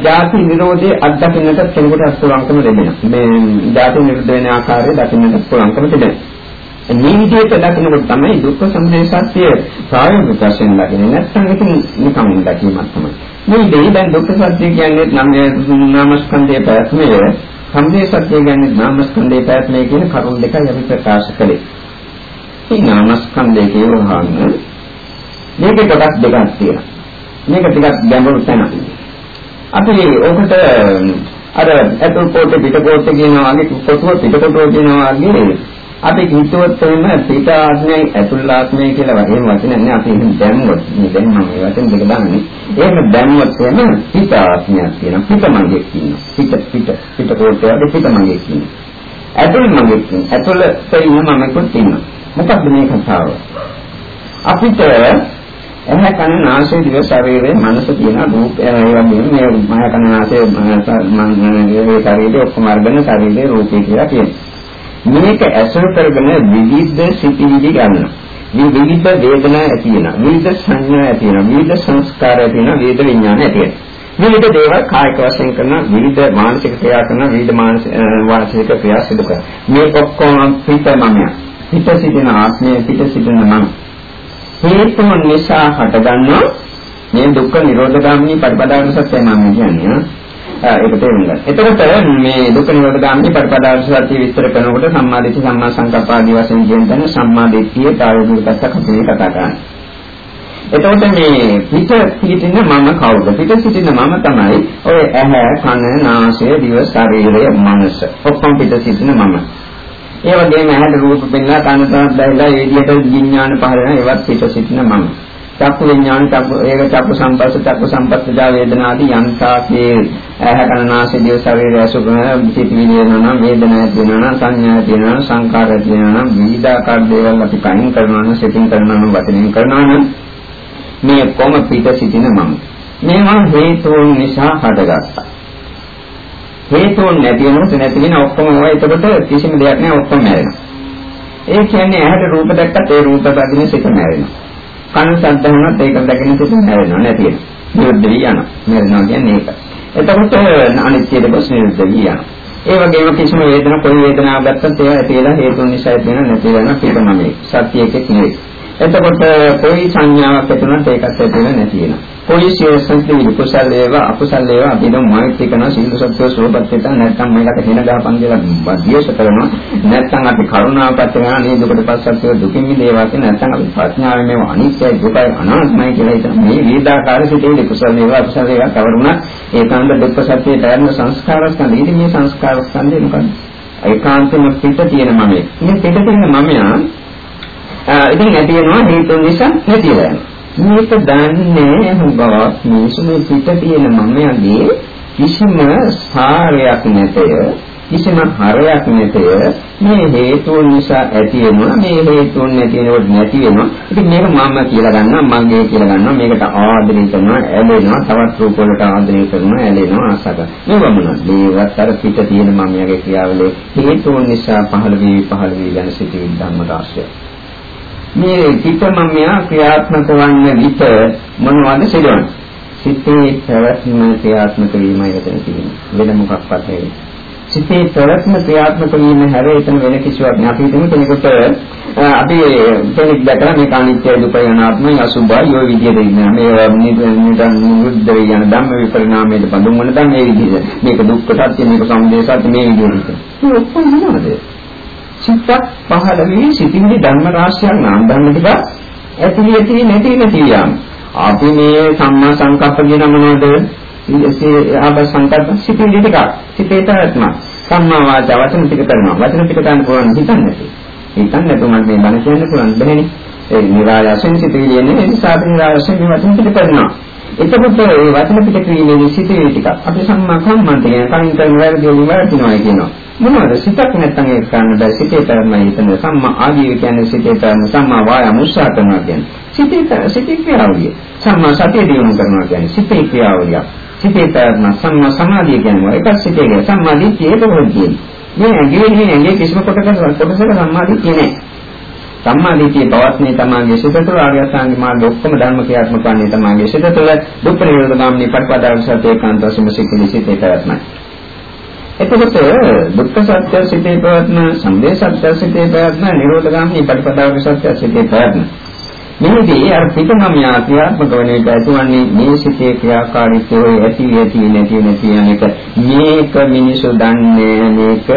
ಜಾති නිරෝධයේ අත්දකින්නට කෙනෙකුට පුළුවන්කම ලැබෙනවා. මේ ಜಾති නිරෝධ වෙන ආකාරය දකින්නට පුළුවන්කම තිබෙනවා. මේ විදිහට දකිනකොට තමයි දුක්ඛ සමුදය සත්‍ය ප්‍රායෝගික වශයෙන් දකින්නේ. නැත්නම් ඒක නිකම් දකීමක් තමයි. මේ දෙයි දැන් දුක්ඛ සත්‍ය කියන්නේ නම් නාමස්කන්ධයේ පැවැත්මය සමුදය සත්‍ය කියන්නේ නාමස්කන්ධයේ පැවැත්මය කියන කරුණු දෙකයි අපි ප්‍රකාශ කළේ. මේ නාමස්කන්ධය කියවහම මේකේ කොටස් දෙකක් තියෙනවා. මේක ටිකක් ගැඹුරු තැන. අපි ඔකට අර ඇතුල් කොට පිට කොට කියනවා වගේ කොටුව පිට කොටුව කියනවා වගේ අපි හිතුවත් එන්න පිට ආත්මයයි ඇතුල් ආත්මයයි කියලා වගේ වචන නෑ අපි එහෙම දැම්මොත් මේ දැන් මම මේ වචන දෙක දාන්නේ එහෙම දැම්මොත් එන්න පිට ආත්මයක් තියෙනවා. පිට මගේ ඉන්නවා. පිට පිට පිට කොට වගේ පිට මගේ ඉන්නවා. ඇතුල් මගේ ඉන්නවා. ඇතුල් තේින්න මම කොට ඉන්නවා. මොකක්ද මේ කතාව අපිට එහේ කන නාසය දිව ශරීරය මනස කියන රූප ඒ වගේම මේ මහ කන නාසය මගේ ශරීරය ඔක්කොම අරගෙන ශරීරයේ රූපේ කියලා කියනවා. මේක ඇසුරු කරගෙන විවිධ සිතිවිලි ගන්නවා. මේ විවිධ වේදනා ඇති වෙනවා. විවිධ සංඥා ඇති වෙනවා. විවිධ සංස්කාර ඇති වෙනවා. විවිධ විඥාන ඇති වෙනවා. විවිධ දේවල් කායික වශයෙන් කරන විවිධ මානසික ක්‍රියා කරන විවිධ මානසික වාචික ක්‍රියා සිදු කරන මේ ඔක්කොම පිටමමය පිට සිටින ආත්මය පිට සිටින මම හේතුන් නිසා හටගන්නවා මේ දුක්ඛ නිරෝධ ගාමිනී පටිපදාන සත්‍යය නම් කියන්නේ ඒක තේරුම් ගන්න. එතකොට මේ දුක්ඛ නිරෝධ ගාමිනී පටිපදාන සත්‍ය විස්තර කරනකොට සම්මාදිට්ඨි සම්මා සංකප්ප ආදී වශයෙන් කියන තැන සම්මාදිට්ඨිය ප්‍රායෝගික පැත්තක් අපි කතා කරන්නේ. එතකොට මේ පිට සිටින මම කවුද? පිට සිටින මම තමයි ඔය ඇහැ, කන, නාසය, දිව, ශරීරය, මනස. ඔක්කොම පිට සිටින මම. ඒ වගේම ඇහැට රූප පෙන්ලා කන තනත් දැයිලා ඒ විදිහට විඥාන පහළ වෙන ඒවත් පිට සිටින මම. චක්කු විඥාන චක්කු ඒක චක්කු සංපස්ස චක්කු සංපස්සජා වේදනාදී යන්තාසේ ඇහැ කන නාසය දිව ශරීරය අසුබන පිටිවිලි වෙනවා නම් වේදනාවක් වෙනවා නම් සංඥාවක් වෙනවා නම් සංකාරයක් වෙනවා නම් විවිධාකාර දේවල් අපි කයින් කරනවා නම් සිතින් කරනවා නම් වචනෙන් කරනවා නම් මේ කොම පිට සිටින මම. මේවා හේතුන් නිසා හටගත්තා. හේතුන් නැති වෙනකොට නැති වෙන ඔක්කොම ඒවා එතකොට කිසිම දෙයක් නැහැ ඔක්කොම මැරෙනවා. ඒ කියන්නේ ඇහැට රූප දැක්කත් ඒ රූප බදින සිත මැරෙනවා. කන ශබ්ද වුණත් ඒක දැකින සිත මැරෙනවා නැති වෙනවා. නිරුද්ධ වී යනවා. මැරෙනවා කියන්නේ ඒක. එතකොට අනිත්‍යද බස් නිරුද්ධ වී යනවා. ඒ වගේම කිසිම වේදන කොයි වේදනාවක් ගත්තත් ඒවා ඇතිලා හේතුන් නිසා ඇති වෙන නැති වෙන පිටමනේ. සත්‍ය එකක් නෙවෙයි. එතකොට කොයි සංඥාවක් ඇතුණත් ඒකත් ඇති වෙන නැති වෙනවා. පොලිසිය සංස්කෘතික කුසල වේවා අකුසල වේවා. අපි දම් මායිත් කරන සිංහ සත්‍ය ස්වභාවපත් වෙන නැත්නම් මේකට හින ගහපන් කියලා බද්ධියස කරනවා. නැත්නම් අපි කරුණාපත් කරනවා නේ දුකට පස්සත් දුකින් මිදේවා කියන නැත්නම් අපි ප්‍රඥාවෙන් මේව අනිත්‍යයි දුකයි අනාත්මයි කියලා හිතන මේ විවිධාකාර සිතේ කුසල වේවා අකුසල වේවා කවරුණා ඒකාන්ත දුක්ඛ සත්‍යය දැනන සංස්කාර ස්කන්ධ ඉතින් මේ සංස්කාර ස්කන්ධය මොකක්ද? ඒකාන්තම පිට තියෙන මමේ මේ පිට තියෙන මමයා ඉතින් ඇති වෙනවා හේතුන් නිසා නැතිලා යනවා. මේක දන්නේ හුඟක් මිනිස්සු මේ පිට තියෙන මමයාගේ කිසිම සාරයක් නැතය කිසිම හරයක් නැතය මේ හේතුන් නිසා ඇති වෙනවා. මේ හේතුන් නැති වෙනකොට නැති වෙනවා. ඉතින් මේක මම කියලා ගන්නවා මගේ කියලා ගන්නවා. මේකට ආදරය කරනවා ඇලෙනවා. තවත් රූප වලට ආදරය කරනවා ඇලෙනවා ආසක මේව මොනවද? මේවත් අර පිට තියෙන මමයාගේ ක්‍රියාවලිය හේතුන් නිසා පහළ වී පහළ වී යන සිටින් ධම්ම රාශිය මේ පිටමම්මයා ක්‍රියාත්මක වන්න විට මොනවද සිදුවන්නේ? සිතේ පැවැත්ම ක්‍රියාත්මක වීමයි එතන තියෙන්නේ. වෙන මොකක්වත් නෙවෙයි. සිතේ පැවැත්ම ක්‍රියාත්මක වීම හැර එතන වෙන කිසිවක් නෑ. අපි හිතමු කෙනෙකුට අපි කෙනෙක් දැකලා මේක අනිත්‍ය දුක යනාත්මයි අසුභයි ඔය විදිහට ඉන්නවා. මේ නිදන් නිරුද්ධ යන ධම්ම විපරිණාමයේ බඳුන් වන ධම්ම මේ විදිහට. මේක දුක්ඛ සත්‍ය මේක සමුදය සත්‍ය මේ විදිහට. මේ ඔක්කොම මොනවද? සිතක් පහළ වී සිටින්නේ ධර්ම රාශියක් නම් ධර්ම ටික ඇති ඇති නැති නැති යම් අපි මේ සම්මා සංකප්ප කියන මොනවද? ඒ ආබ සංකප්ප සිටින්නේ ටික සිටේ තරත්ම සම්මා වාචා වචන ටික කරනවා. වචන ටික ගන්න පුළුවන් හිතන්නේ හිතන්නේ නැතුව මම මේ බණ කියන්න පුළුවන් බෑනේ ඒ නිරායසෙන් සිටින්නේ ඒ නිසා අපි නිරායසෙන් මේ වචන ටික කරනවා. එතකොට මේ වචන පිට ක්‍රීමේ සිටේ ටික. අපි සම්මා කම්මන්ත කියන කලින් කරන වැරදි වලින් වැරදිනවා කියනවා. මොනවද? සිතක් නැත්නම් ඒක කරන්න බෑ. සිතේ පැවැත්මයි හිතන සම්මා ආජීව කියන්නේ සිතේ පැවැත්ම සම්මා වායාම උත්සාහ කරනවා කියන්නේ. සිතේ සිතේ ක්‍රියාවලිය. සම්මා සතිය දියුණු කරනවා කියන්නේ සිතේ ක්‍රියාවලිය. සිතේ පැවැත්ම සම්මා සමාධිය කියන්නේ එකක් සිතේ කියන සම්මා දිට්ඨිය ඒක මොකක්ද මේ ඇඟේ නේ ඇඟේ කිසිම කොටකට කොටසක සම්මා දිට්ඨිය නෑ. සම්මා දිට්ඨිය පවත්නේ තමාගේ සිත තුළ ආර්ය අෂ්ටාංග මාර්ග ඔක්කොම ධර්ම ක්‍රියාත්මක වන්නේ තමාගේ සිත තුළ දුක්ඛ නිරෝධ ගාමිනී පටිපදාව සත්‍ය කාන්ත වශයෙන් සික්කේ සිතේ පැවැත්මයි එතකොට දුක්ඛ සත්‍ය සිතේ පැවැත්ම, සම්දේ සත්‍ය සිතේ පැවැත්ම, නිරෝධගාමී ප්‍රතිපදාවක සත්‍ය සිතේ පැවැත්ම. මෙහිදී අර පිටමමියා ක්‍රියාත්මක වන එක ඇතුවන්නේ මේ සිතේ ක්‍රියාකාරීත්වය ඇති ඇති නැති නැති යන එක. මේක මිනිසු දන්නේ මේක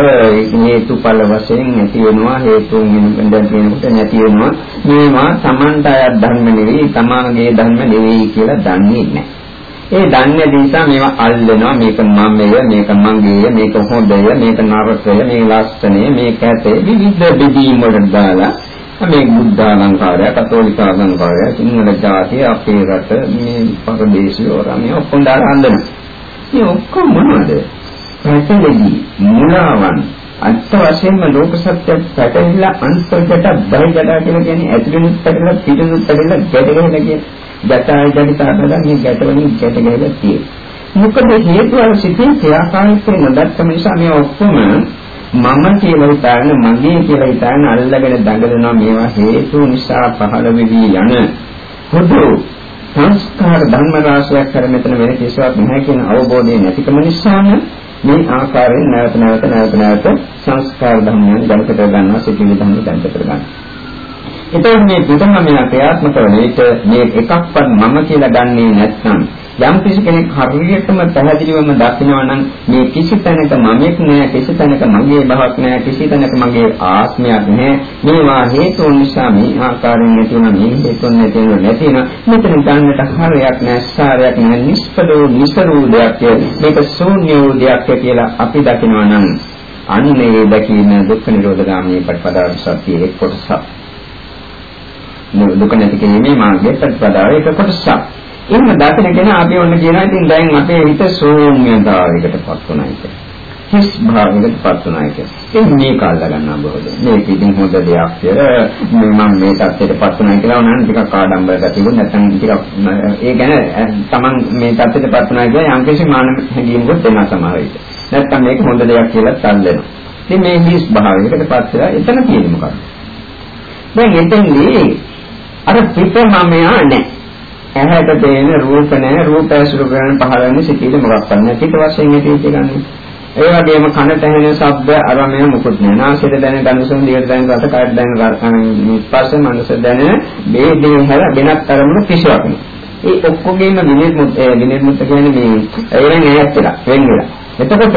හේතුඵල වශයෙන් නැති වෙනවා හේතුන් වෙනකන් තියෙනකොට නැති වෙනවා. මේවා Tamanට අයත් ධර්ම නෙවෙයි තමාගේ ධර්ම නෙවෙයි කියලා දන්නේ නැහැ. ඒ දන්නේ නිසා මේවා අල්ලනවා. මේක මමය මේක මගේය මේක හොඳය මේක නරකය මේ ලස්සනය මේක ඇතේ. විවිධ බෙදීම් වලට දාලා මේ බුද්ධ අලංකාරය කතෝලික අලංකාරය සිංහල ජාතිය අපේ රට මේ පරදේශය ඔරමේ ඔක්කොම දාලා අල්ලනවා මේ ඔක්කොම මොනවද පැටලෙදි මුලාවන් අත්ත වශයෙන්ම ලෝක සත්‍ය පැටලිලා අන්තර්ගත බහිගත කියලා කියන්නේ ඇතුළෙනුත් පැටලලා පිටිනුත් පැටලලා ගැට ගැහෙලා කියන්නේ ගැටයි ගැටි තරබලා මේ ගැටවලින් ගැට ගැහලා තියෙන්නේ. මොකද හේතුව සිතේ ක්‍රියාකාරීත්වය නොදැක්කම නිසා මේ ඔක්කොම මම කියලා හිතාගෙන මගේ කියලා හිතාගෙන අල්ලගෙන දඟලනවා. මේවා හේතු නිසා පහළ වෙවි යන පොදු සංස්කාර ධර්ම රාශියක් කර මෙතන වෙන කිසිවක් නැහැ කියන අවබෝධය නැතිකම නිසාම මේ ආකාරයෙන් නැවත නැවත නැවත නැවත සංස්කාර ධර්මයන් දැනට කර ගන්නවා සිටින ධර්ම දැනට කර ගන්නවා. එතකොට මේ බුදුමමයා ක්‍රියාත්මක වන විට මේ එකක්වත් මම කියලා ගන්නේ නැත්නම් යම් කිසි කෙනෙක් හරියටම පැහැදිලිවම දකිනවා නම් මේ කිසි තැනක මමෙක් නෑ කිසි තැනක මගේ බවක් නෑ කිසි තැනක මගේ ආත්මයක් නෑ. මේවා හේතු නිසා මේ ආකාරයෙන් නැති වෙන මේ හේතුන් නැති වෙන නැති වෙන මෙතන ගන්නට හරයක් නෑ සාරයක් නෑ නිෂ්පදෝ නිසරූ දෙයක් මේක ශූන්‍ය වූ දෙයක් කියලා අපි දකිනවා නම් අන්නේ දකින දුක්ඛ නිරෝධ ගාමී ප්‍රතිපදාව සත්‍යයේ කොටසක්. දුක නැති කිරීමේ මාර්ගයේ ප්‍රතිපදාව ඒක කොටසක්. එහෙම දකින කෙනා අපි ඔන්න කියනවා ඉතින් දැන් අපේ හිත ශූන්‍යතාවයකටපත් වුණා කියලා. හිස් භාවයකටපත් වුණා කියලා. ඒ මේක අල්ල ගන්නවා බොහෝද. මේක ඉතින් හොඳ දෙයක් කියලා මම මේ தත්ත්වයටපත් වුණා කියලා උනන් ටිකක් ආඩම්බර ගතියුත් නැත්නම් ටිකක් ඒ ගැන Taman මේ தත්ත්වයටපත් වුණා කියලා යම්කිසි මාන හැඟීමකුත් එනවා සමහර විට. නැත්නම් මේක හොඳ දෙයක් කියලා තල්ලනවා. ඉතින් මේ හිස් භාවයකට පත් වෙලා එතන තියෙන්නේ මොකක්ද? දැන් එතෙන්දී අර පිටමමයා නැහැ. ඇහැට පේන රූප නැහැ රූප ඇසුරු කරන පහළ වෙන සිටිල මොකක්ද නැහැ. පිට වශයෙන් හිතේ ගන්නේ. ඒ වගේම කනට ඇහෙන ශබ්ද අරමය මුකුත් නෑ. නාසයට දැනෙන ගඳසුන් දිවට දැනෙන රස කායට දැනෙන ස්පර්ශ මනස දැනෙන මේ දේ හැර වෙනත් අරමුණු කිසිවක් නෑ. ඒ ඔක්කොගේම විනිර්මුත් විනිර්මුත් කියන්නේ මේ ඒවෙන් ඈත් වෙලා වෙන් වෙලා. එතකොට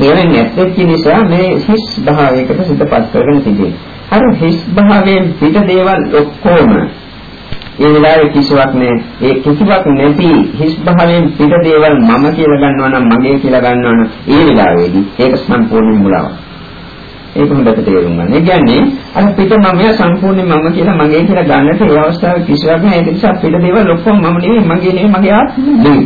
ඒවෙන් ඈත් නිසා මේ හිස් භාවයකට සිතපත් කරගෙන තිබෙනවා. අර හිස් භාවයෙන් පිට දේවල් ඔක්කොම ඒ වෙලාවේ කිසිවක් නෑ ඒ කිසිවක් නැති හිස් භාවයෙන් පිට දේවල් මම කියලා ගන්නවා නම් මගේ කියලා ගන්නවා නම් ඒ වෙලාවේදී ඒක සම්පූර්ණ මුලාවක් ඒක හොඳට තේරුම් ගන්න. ඒ කියන්නේ අර පිට මමයා සම්පූර්ණ මම කියලා මගේ කියලා ගන්නට ඒ අවස්ථාවේ කිසිවක් නෑ ඒක නිසා පිට දේවල් ඔක්කොම මම නෙවෙයි මගේ නෙවෙයි මගේ ආත්මෙ නෙවෙයි.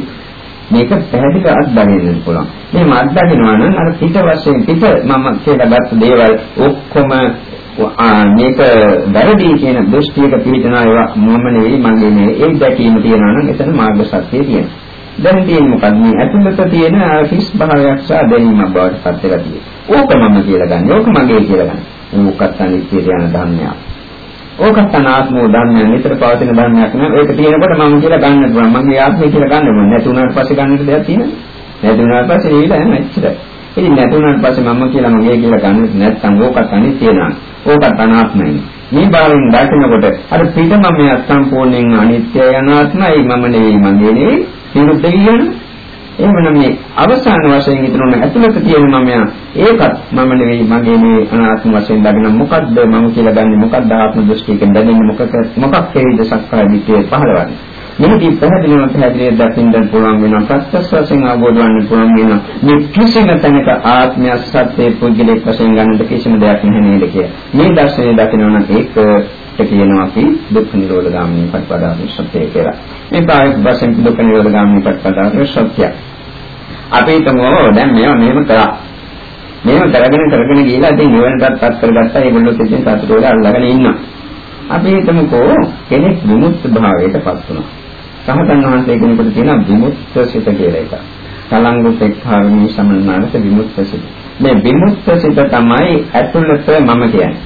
මේක පැහැදිලිව අත්දැකෙන්න පුළුවන්. මේ අත්දැකෙනවා නම් අර පිට වශයෙන් පිට මම කියලා ගත්ත දේවල් ඔක්කොම මේක වැරදි කියන දෘෂ්ටියක පිළිතන ඒවා මම නෙවෙයි මගේ නෙවෙයි ඒ දැකීම තියනවා නම් එතන මාර්ග සත්‍යය තියෙනවා. දැන් තියෙන්නේ මොකක්ද මේ ඇතුළත තියෙන හිස් භාවයක් සහ දැනීමක් බවට පත් වෙලා තියෙන්නේ. ඕක මම කියලා ගන්න. ඕක මගේ කියලා ගන්න. මොකක්ද අනිත්‍යයට යන ධර්මයක්. ඕකත් අනාත්මෝ ධර්මයක් නිතර පවතින ධර්මයක් නෑ. ඒක තියෙනකොට මම කියලා ගන්න පුළුවන්. මගේ ආත්මය කියලා ගන්න ඕනේ. නැති වුණාට පස්සේ ගන්නට දෙයක් තියෙනවද? නැති වුණාට පස්සේ නිවිලා යන එච්චරයි. ඉතින් නැතුණාට පස්සේ මම කියලා මගේ කියලා ගන්න නැත්නම් ඕකත් අනිත්‍ය නෑ. ඕකත් අනාත්මයි. මේ භාවයෙන් දකිනකොට අර පිටම මේ සම්පූර්ණයෙන් අනිත්‍යයි අනාත්මයි මම නෙවෙයි මගේ නෙවෙයි. විරුද්ධ කියන. එහෙමනම් මේ අවසාන වශයෙන් හිතනොන ඇතුළත තියෙන මම ඒකත් මම නෙවෙයි මගේ නෙවෙයි අනාත්ම වශයෙන් දකින මොකද්ද මම කියලා ගන්නෙ? මොකද්ද ආත්ම දෘෂ්ටියකින් දැනෙන්නේ මොකක් මොකක් හේද සක්කාය විචේ පහළවන්නේ? මේකදී පැහැදිලිව පැහැදිලිව දකින්න පුළුවන් වෙනවා. ප්‍රත්‍යක්ෂ වශයෙන් අවබෝධ වන්න පුළුවන් වෙනවා. මේ කිසිම තැනක ආත්මය සත්‍යයේ පුද්ගලික වශයෙන් ගන්නට කිසිම දෙයක් නැහැ නේද කියලා. මේ දර්ශනය දකිනවා නම් ඒක කියනවා අපි දුක්ඛ නිරෝධ ගාමිනී පටිපදාවේ සත්‍යය කියලා. මේ ප්‍රායෝගික වශයෙන් දුක්ඛ නිරෝධ ගාමිනී පටිපදාවේ සත්‍යය. අපි හිතමු දැන් මේවා මෙහෙම කරා. මේව කරගෙන කරගෙන ගිහලා ඉතින් නිවනටත් පත් කරගත්තා. ඒගොල්ලෝ ඉතින් සතුට වෙලා අල්ලගෙන ඉන්නවා. අපි හිතමුකෝ කෙනෙක් විමුක්ත භාවයටපත් වුණා. සමතන් වහන්සේ කෙනෙකුට තියෙන විමුක්ත සිත කියලා එකක්. කලංගු පෙක්ඛාවිනී සමන්නානත විමුක්ත සිත. මේ විමුක්ත සිත තමයි ඇතුළත මම කියන්නේ.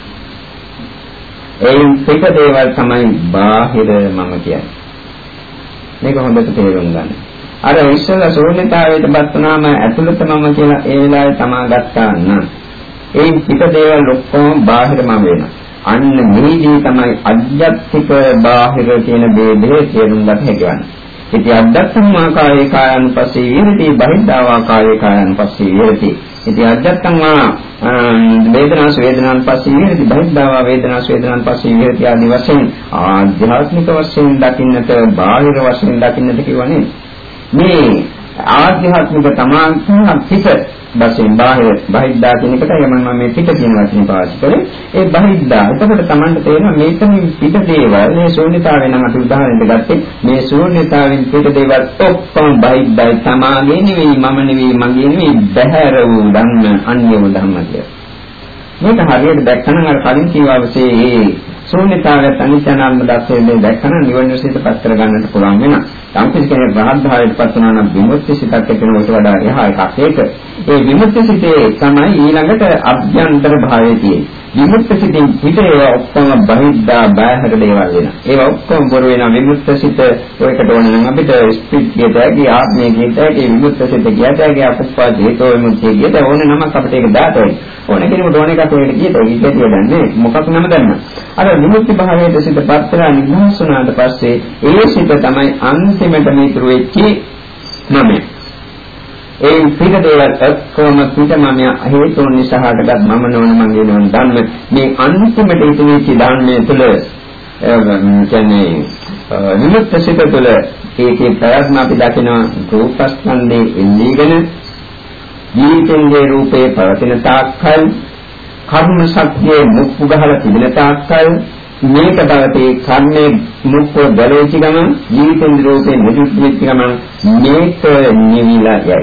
ඒයින් පිට දේවල් තමයි බාහිර මම කියන්නේ. මේක හොඳට තේරුම් ගන්න. අර ඉස්සෙල්ලා ශූන්‍යතාවයටපත් වුණාම ඇතුළත මම කියලා ඒ වෙලාවේ තමා ගත්තා නම් ඒයින් පිට දේවල් ඔක්කොම බාහිර මම වෙනවා. අන්න මේදී තමයි අධ්‍යාත්මික බාහිර කියන ભેදේ තේරුම් ගන්න හැකිවන්නේ. ඉතින් අධ්‍යාත්මා කායේ කායන් පස්සේ විරති බහිද්ධාවා කායේ කායන් පස්සේ විරති. ඉතින් අධ්‍යාත්මා වේදනාස් වේදනාන් පස්සේ විරති බහිද්ධාවා වේදනාස් වේදනාන් පස්සේ විරති ආදී වශයෙන් ආධ්‍යාත්මික වශයෙන් දකින්නට බාහිර වශයෙන් දකින්නට කියවනේ. මේ ආධ්‍යාත්මික තමාන් පිට වශයෙන් බාහිර බහිද්දා කියන එකට යමන් මම මේ පිට කියන වචනේ පාවිච්චි කරේ. ඒ බහිද්දා එතකොට Tamanට තේරෙනවා මේකෙන් පිට දේවල් මේ ශූන්‍යතාවය නම් අපි උදාහරණයක් ගත්තේ මේ ශූන්‍යතාවෙන් පිට දේවල් ඔක්කොම බහිද්දායි තමාගේ නෙවෙයි මම නෙවෙයි මගේ නෙවෙයි බහැර වූ ධර්ම අන්‍ය වූ ධර්ම මේක හරියට දැක්කනම් අර කලින් කියවා වගේ ඒ ශූන්‍යතාවයත් අනිත්‍යනාත්ම දර්ශනයේ දැක්කම නිවන සිතපත් කර ගන්නට පුළුවන් වෙනවා. සම්පූර්ණ කෙනෙක් රහත් භාවයට පත් වුණා නම් විමුක්ති සිතක් ඇතිවෙනවට වඩා එහා එකක් ඒක. ඒ විමුක්ති සිතේ තමයි ඊළඟට අභ්‍යන්තර භාවයේ තියෙන්නේ. විමුක්ත සිතින් පිට ඒවා ඔක්කොම බහිද්දා බාහිර දේවල් වෙනවා. ඒවා ඔක්කොම බොරු වෙනවා විමුක්ත සිත ඔයකට ඕන නම් අපිට ස්පිරිට් කියතයි ආත්මය කියතයි විමුක්ත සිත කියතයි අපස්පා හේතෝ විමුක්තිය කියත ඕන නමක් අපිට ඒක දාතයි. ඕන කෙනෙකුට ඕන එකක් ඔයකට කියතයි ඉතින් දන්නේ මොකක් නම දන්න. අර විමුක්ති භාවයේ සිත පත්‍රා නිදහස් වුණාට පස්සේ ඒ සිත තමයි අන්තිමට මිතුරු වෙච්චි මම. ඒ පිට දේවල් ඔක්කොම පිටම හේතුන් නිසා හටගත් මම නොවන මගේ නොවන ධර්ම මේ අන්තිමට ඉතුරුච්ච ධර්මයේ තුල කියන්නේ විමුක්ත සිත තුළ ඒකේ ප්‍රයත්න අපි දකිනවා රූපස්කන්ධේ එල්ලීගෙන ජීවිතයේ රූපේ පවතින තාක්කල් කර්ම ශක්තියේ මුක්ඛ ගහලා තිබෙන තාක්කල් මේක බලතේ කර්මයේ මුක්ඛ බැලෙච්ච ගමන් ජීවිතේ රූපේ නිරුද්ධ වෙච්ච ගමන් මේක නිවිලා යයි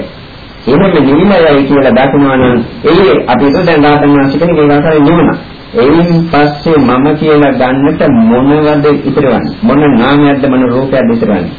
එහෙම නිවිලයයි කියලා දකිනවා නම් ඒ අපි හිතුව දැන් රාතන් වහන්සේ කෙනෙක් ඒ ආකාරයෙන් නුවණ. එයින් පස්සේ මම කියලා ගන්නට මොනවද ඉතිරවන්නේ? මොන නාමයක්ද මොන රූපයක්ද ඉතිරවන්නේ?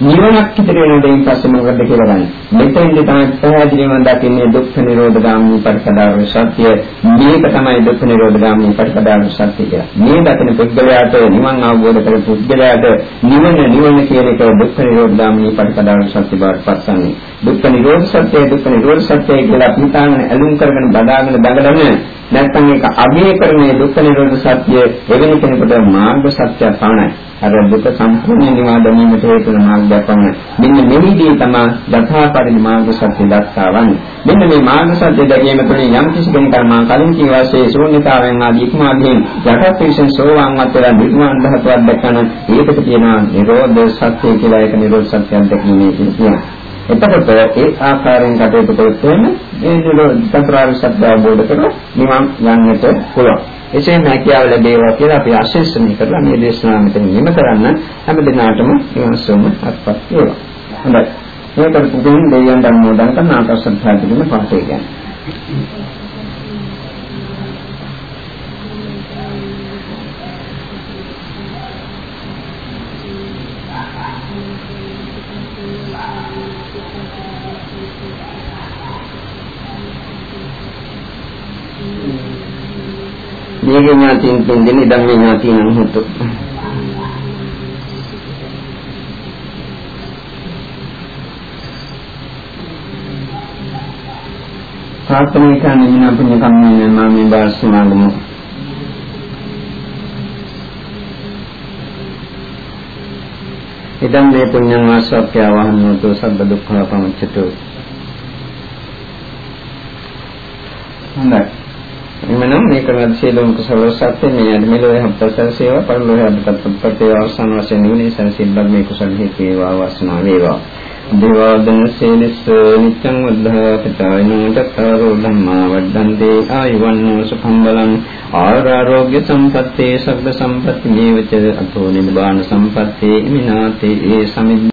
නිවනක් ඉදිරි වෙන දෙයින් පස්සේ මොකද කියලා ගන්න. මෙතෙන්දි තමයි පැහැදිලිවම දකින්නේ දුක්ඛ නිරෝධ ගාමී පරිපදාවේ සත්‍ය. මේක තමයි දුක්ඛ නිරෝධ ගාමී පරිපදාවේ සත්‍ය කියලා. මේ දකින පුද්ගලයාට නිවන් අවබෝධ කර පුද්ගලයාට නිවන නිවන කියන එක දුක්ඛ නිරෝධ ගාමී පරිපදාවේ සත්‍ය බවට පත්සන්නේ. දුක්ඛ නිරෝධ සත්‍ය දුක්ඛ නිරෝධ සත්‍ය කියලා පිටාගෙන ඇලුම් කරගෙන බදාගෙන දඟලන නැත්නම් ඒක අගය කරන්නේ දුක්ඛ නිරෝධ සත්‍ය එවැනි කෙනෙකුට මාර්ග සත්‍ය පමණයි. අර දුක සම්පූර්ණ නිවා ගැනීමට හේතු වන මාර්ගයක් පමණයි. මෙන්න මෙහිදී තමයි යථා පරිදි මාර්ග සත්‍ය දක්වන්නේ. මෙන්න මේ මාර්ග සත්‍ය දැකීම තුළින් යම් කිසි කෙනෙකුට මා කලින් කී වාසේ ශූන්‍යතාවෙන් ආදී ඉක්මාදීන් යටත් විශ්ෙන් සෝවාන් වත්වලා නිර්වාණ ධාතුවක් දැක්කම ඒකට කියනවා නිරෝධ සත්‍ය කියලා ඒක නිරෝධ සත්‍යයක් දැකීමේ කියනවා. එතකොට ඒ ආකාරයෙන් කටයුතු කළොත් මේ චතුරාර්ය සත්‍ය අවබෝධ කරලා නිවන් යන්නට පුළුවන්. එසේ නැකියාව ලැබේවා කියලා අපි ආශිර්වාද කරලා මේ දේශනාව මෙතන නිම කරන්න හැම දිනාටම නිවන් සුවම අත්පත් වේවා. හොඳයි. මේකට පුදුම දෙවියන් ධර්මෝදන් කරන ආකාශ සත්‍යයෙන් පාඨය කියන්නේ. දීගේ ඥාතියින් තුන් දෙනෙක් ධම්මේ ඥාතියින් හොතු. ප්‍රාර්ථනා කරන මින පුණ්‍ය කම්මේ මම මේ බාස්නාගමු. ඉදම් මේ පුණ්‍යං වාසක්ඛ්‍ය වහන්නෝතු සබ්බ දුක්ඛ පමුච්චතු. හොඳයි. එමනම් මේ කරන සියලුම කුසල සත්‍ය මේ මෙලොවේ හම්පසල් සේවා පරලොවේ අදපත් ප්‍රත්‍ය අවසන් වශයෙන් නිවනේ සනසිල්බක් මේ කුසල හේතු වේවා වාසනාව වේවා. දේවාදන සේනස නිච්ඡං වද්ධාපිතායනෝ චත්තාරෝ ධම්මා වඩ්ඩන්තේ ආයුවන්නෝ සුඛං බලං ආරෝග්‍ය සම්පත්තේ සබ්බ සම්පත්ති මේවච අතෝ නිබ්බාන සම්පත්තේ මිනාතේ ඒ සමිද්ද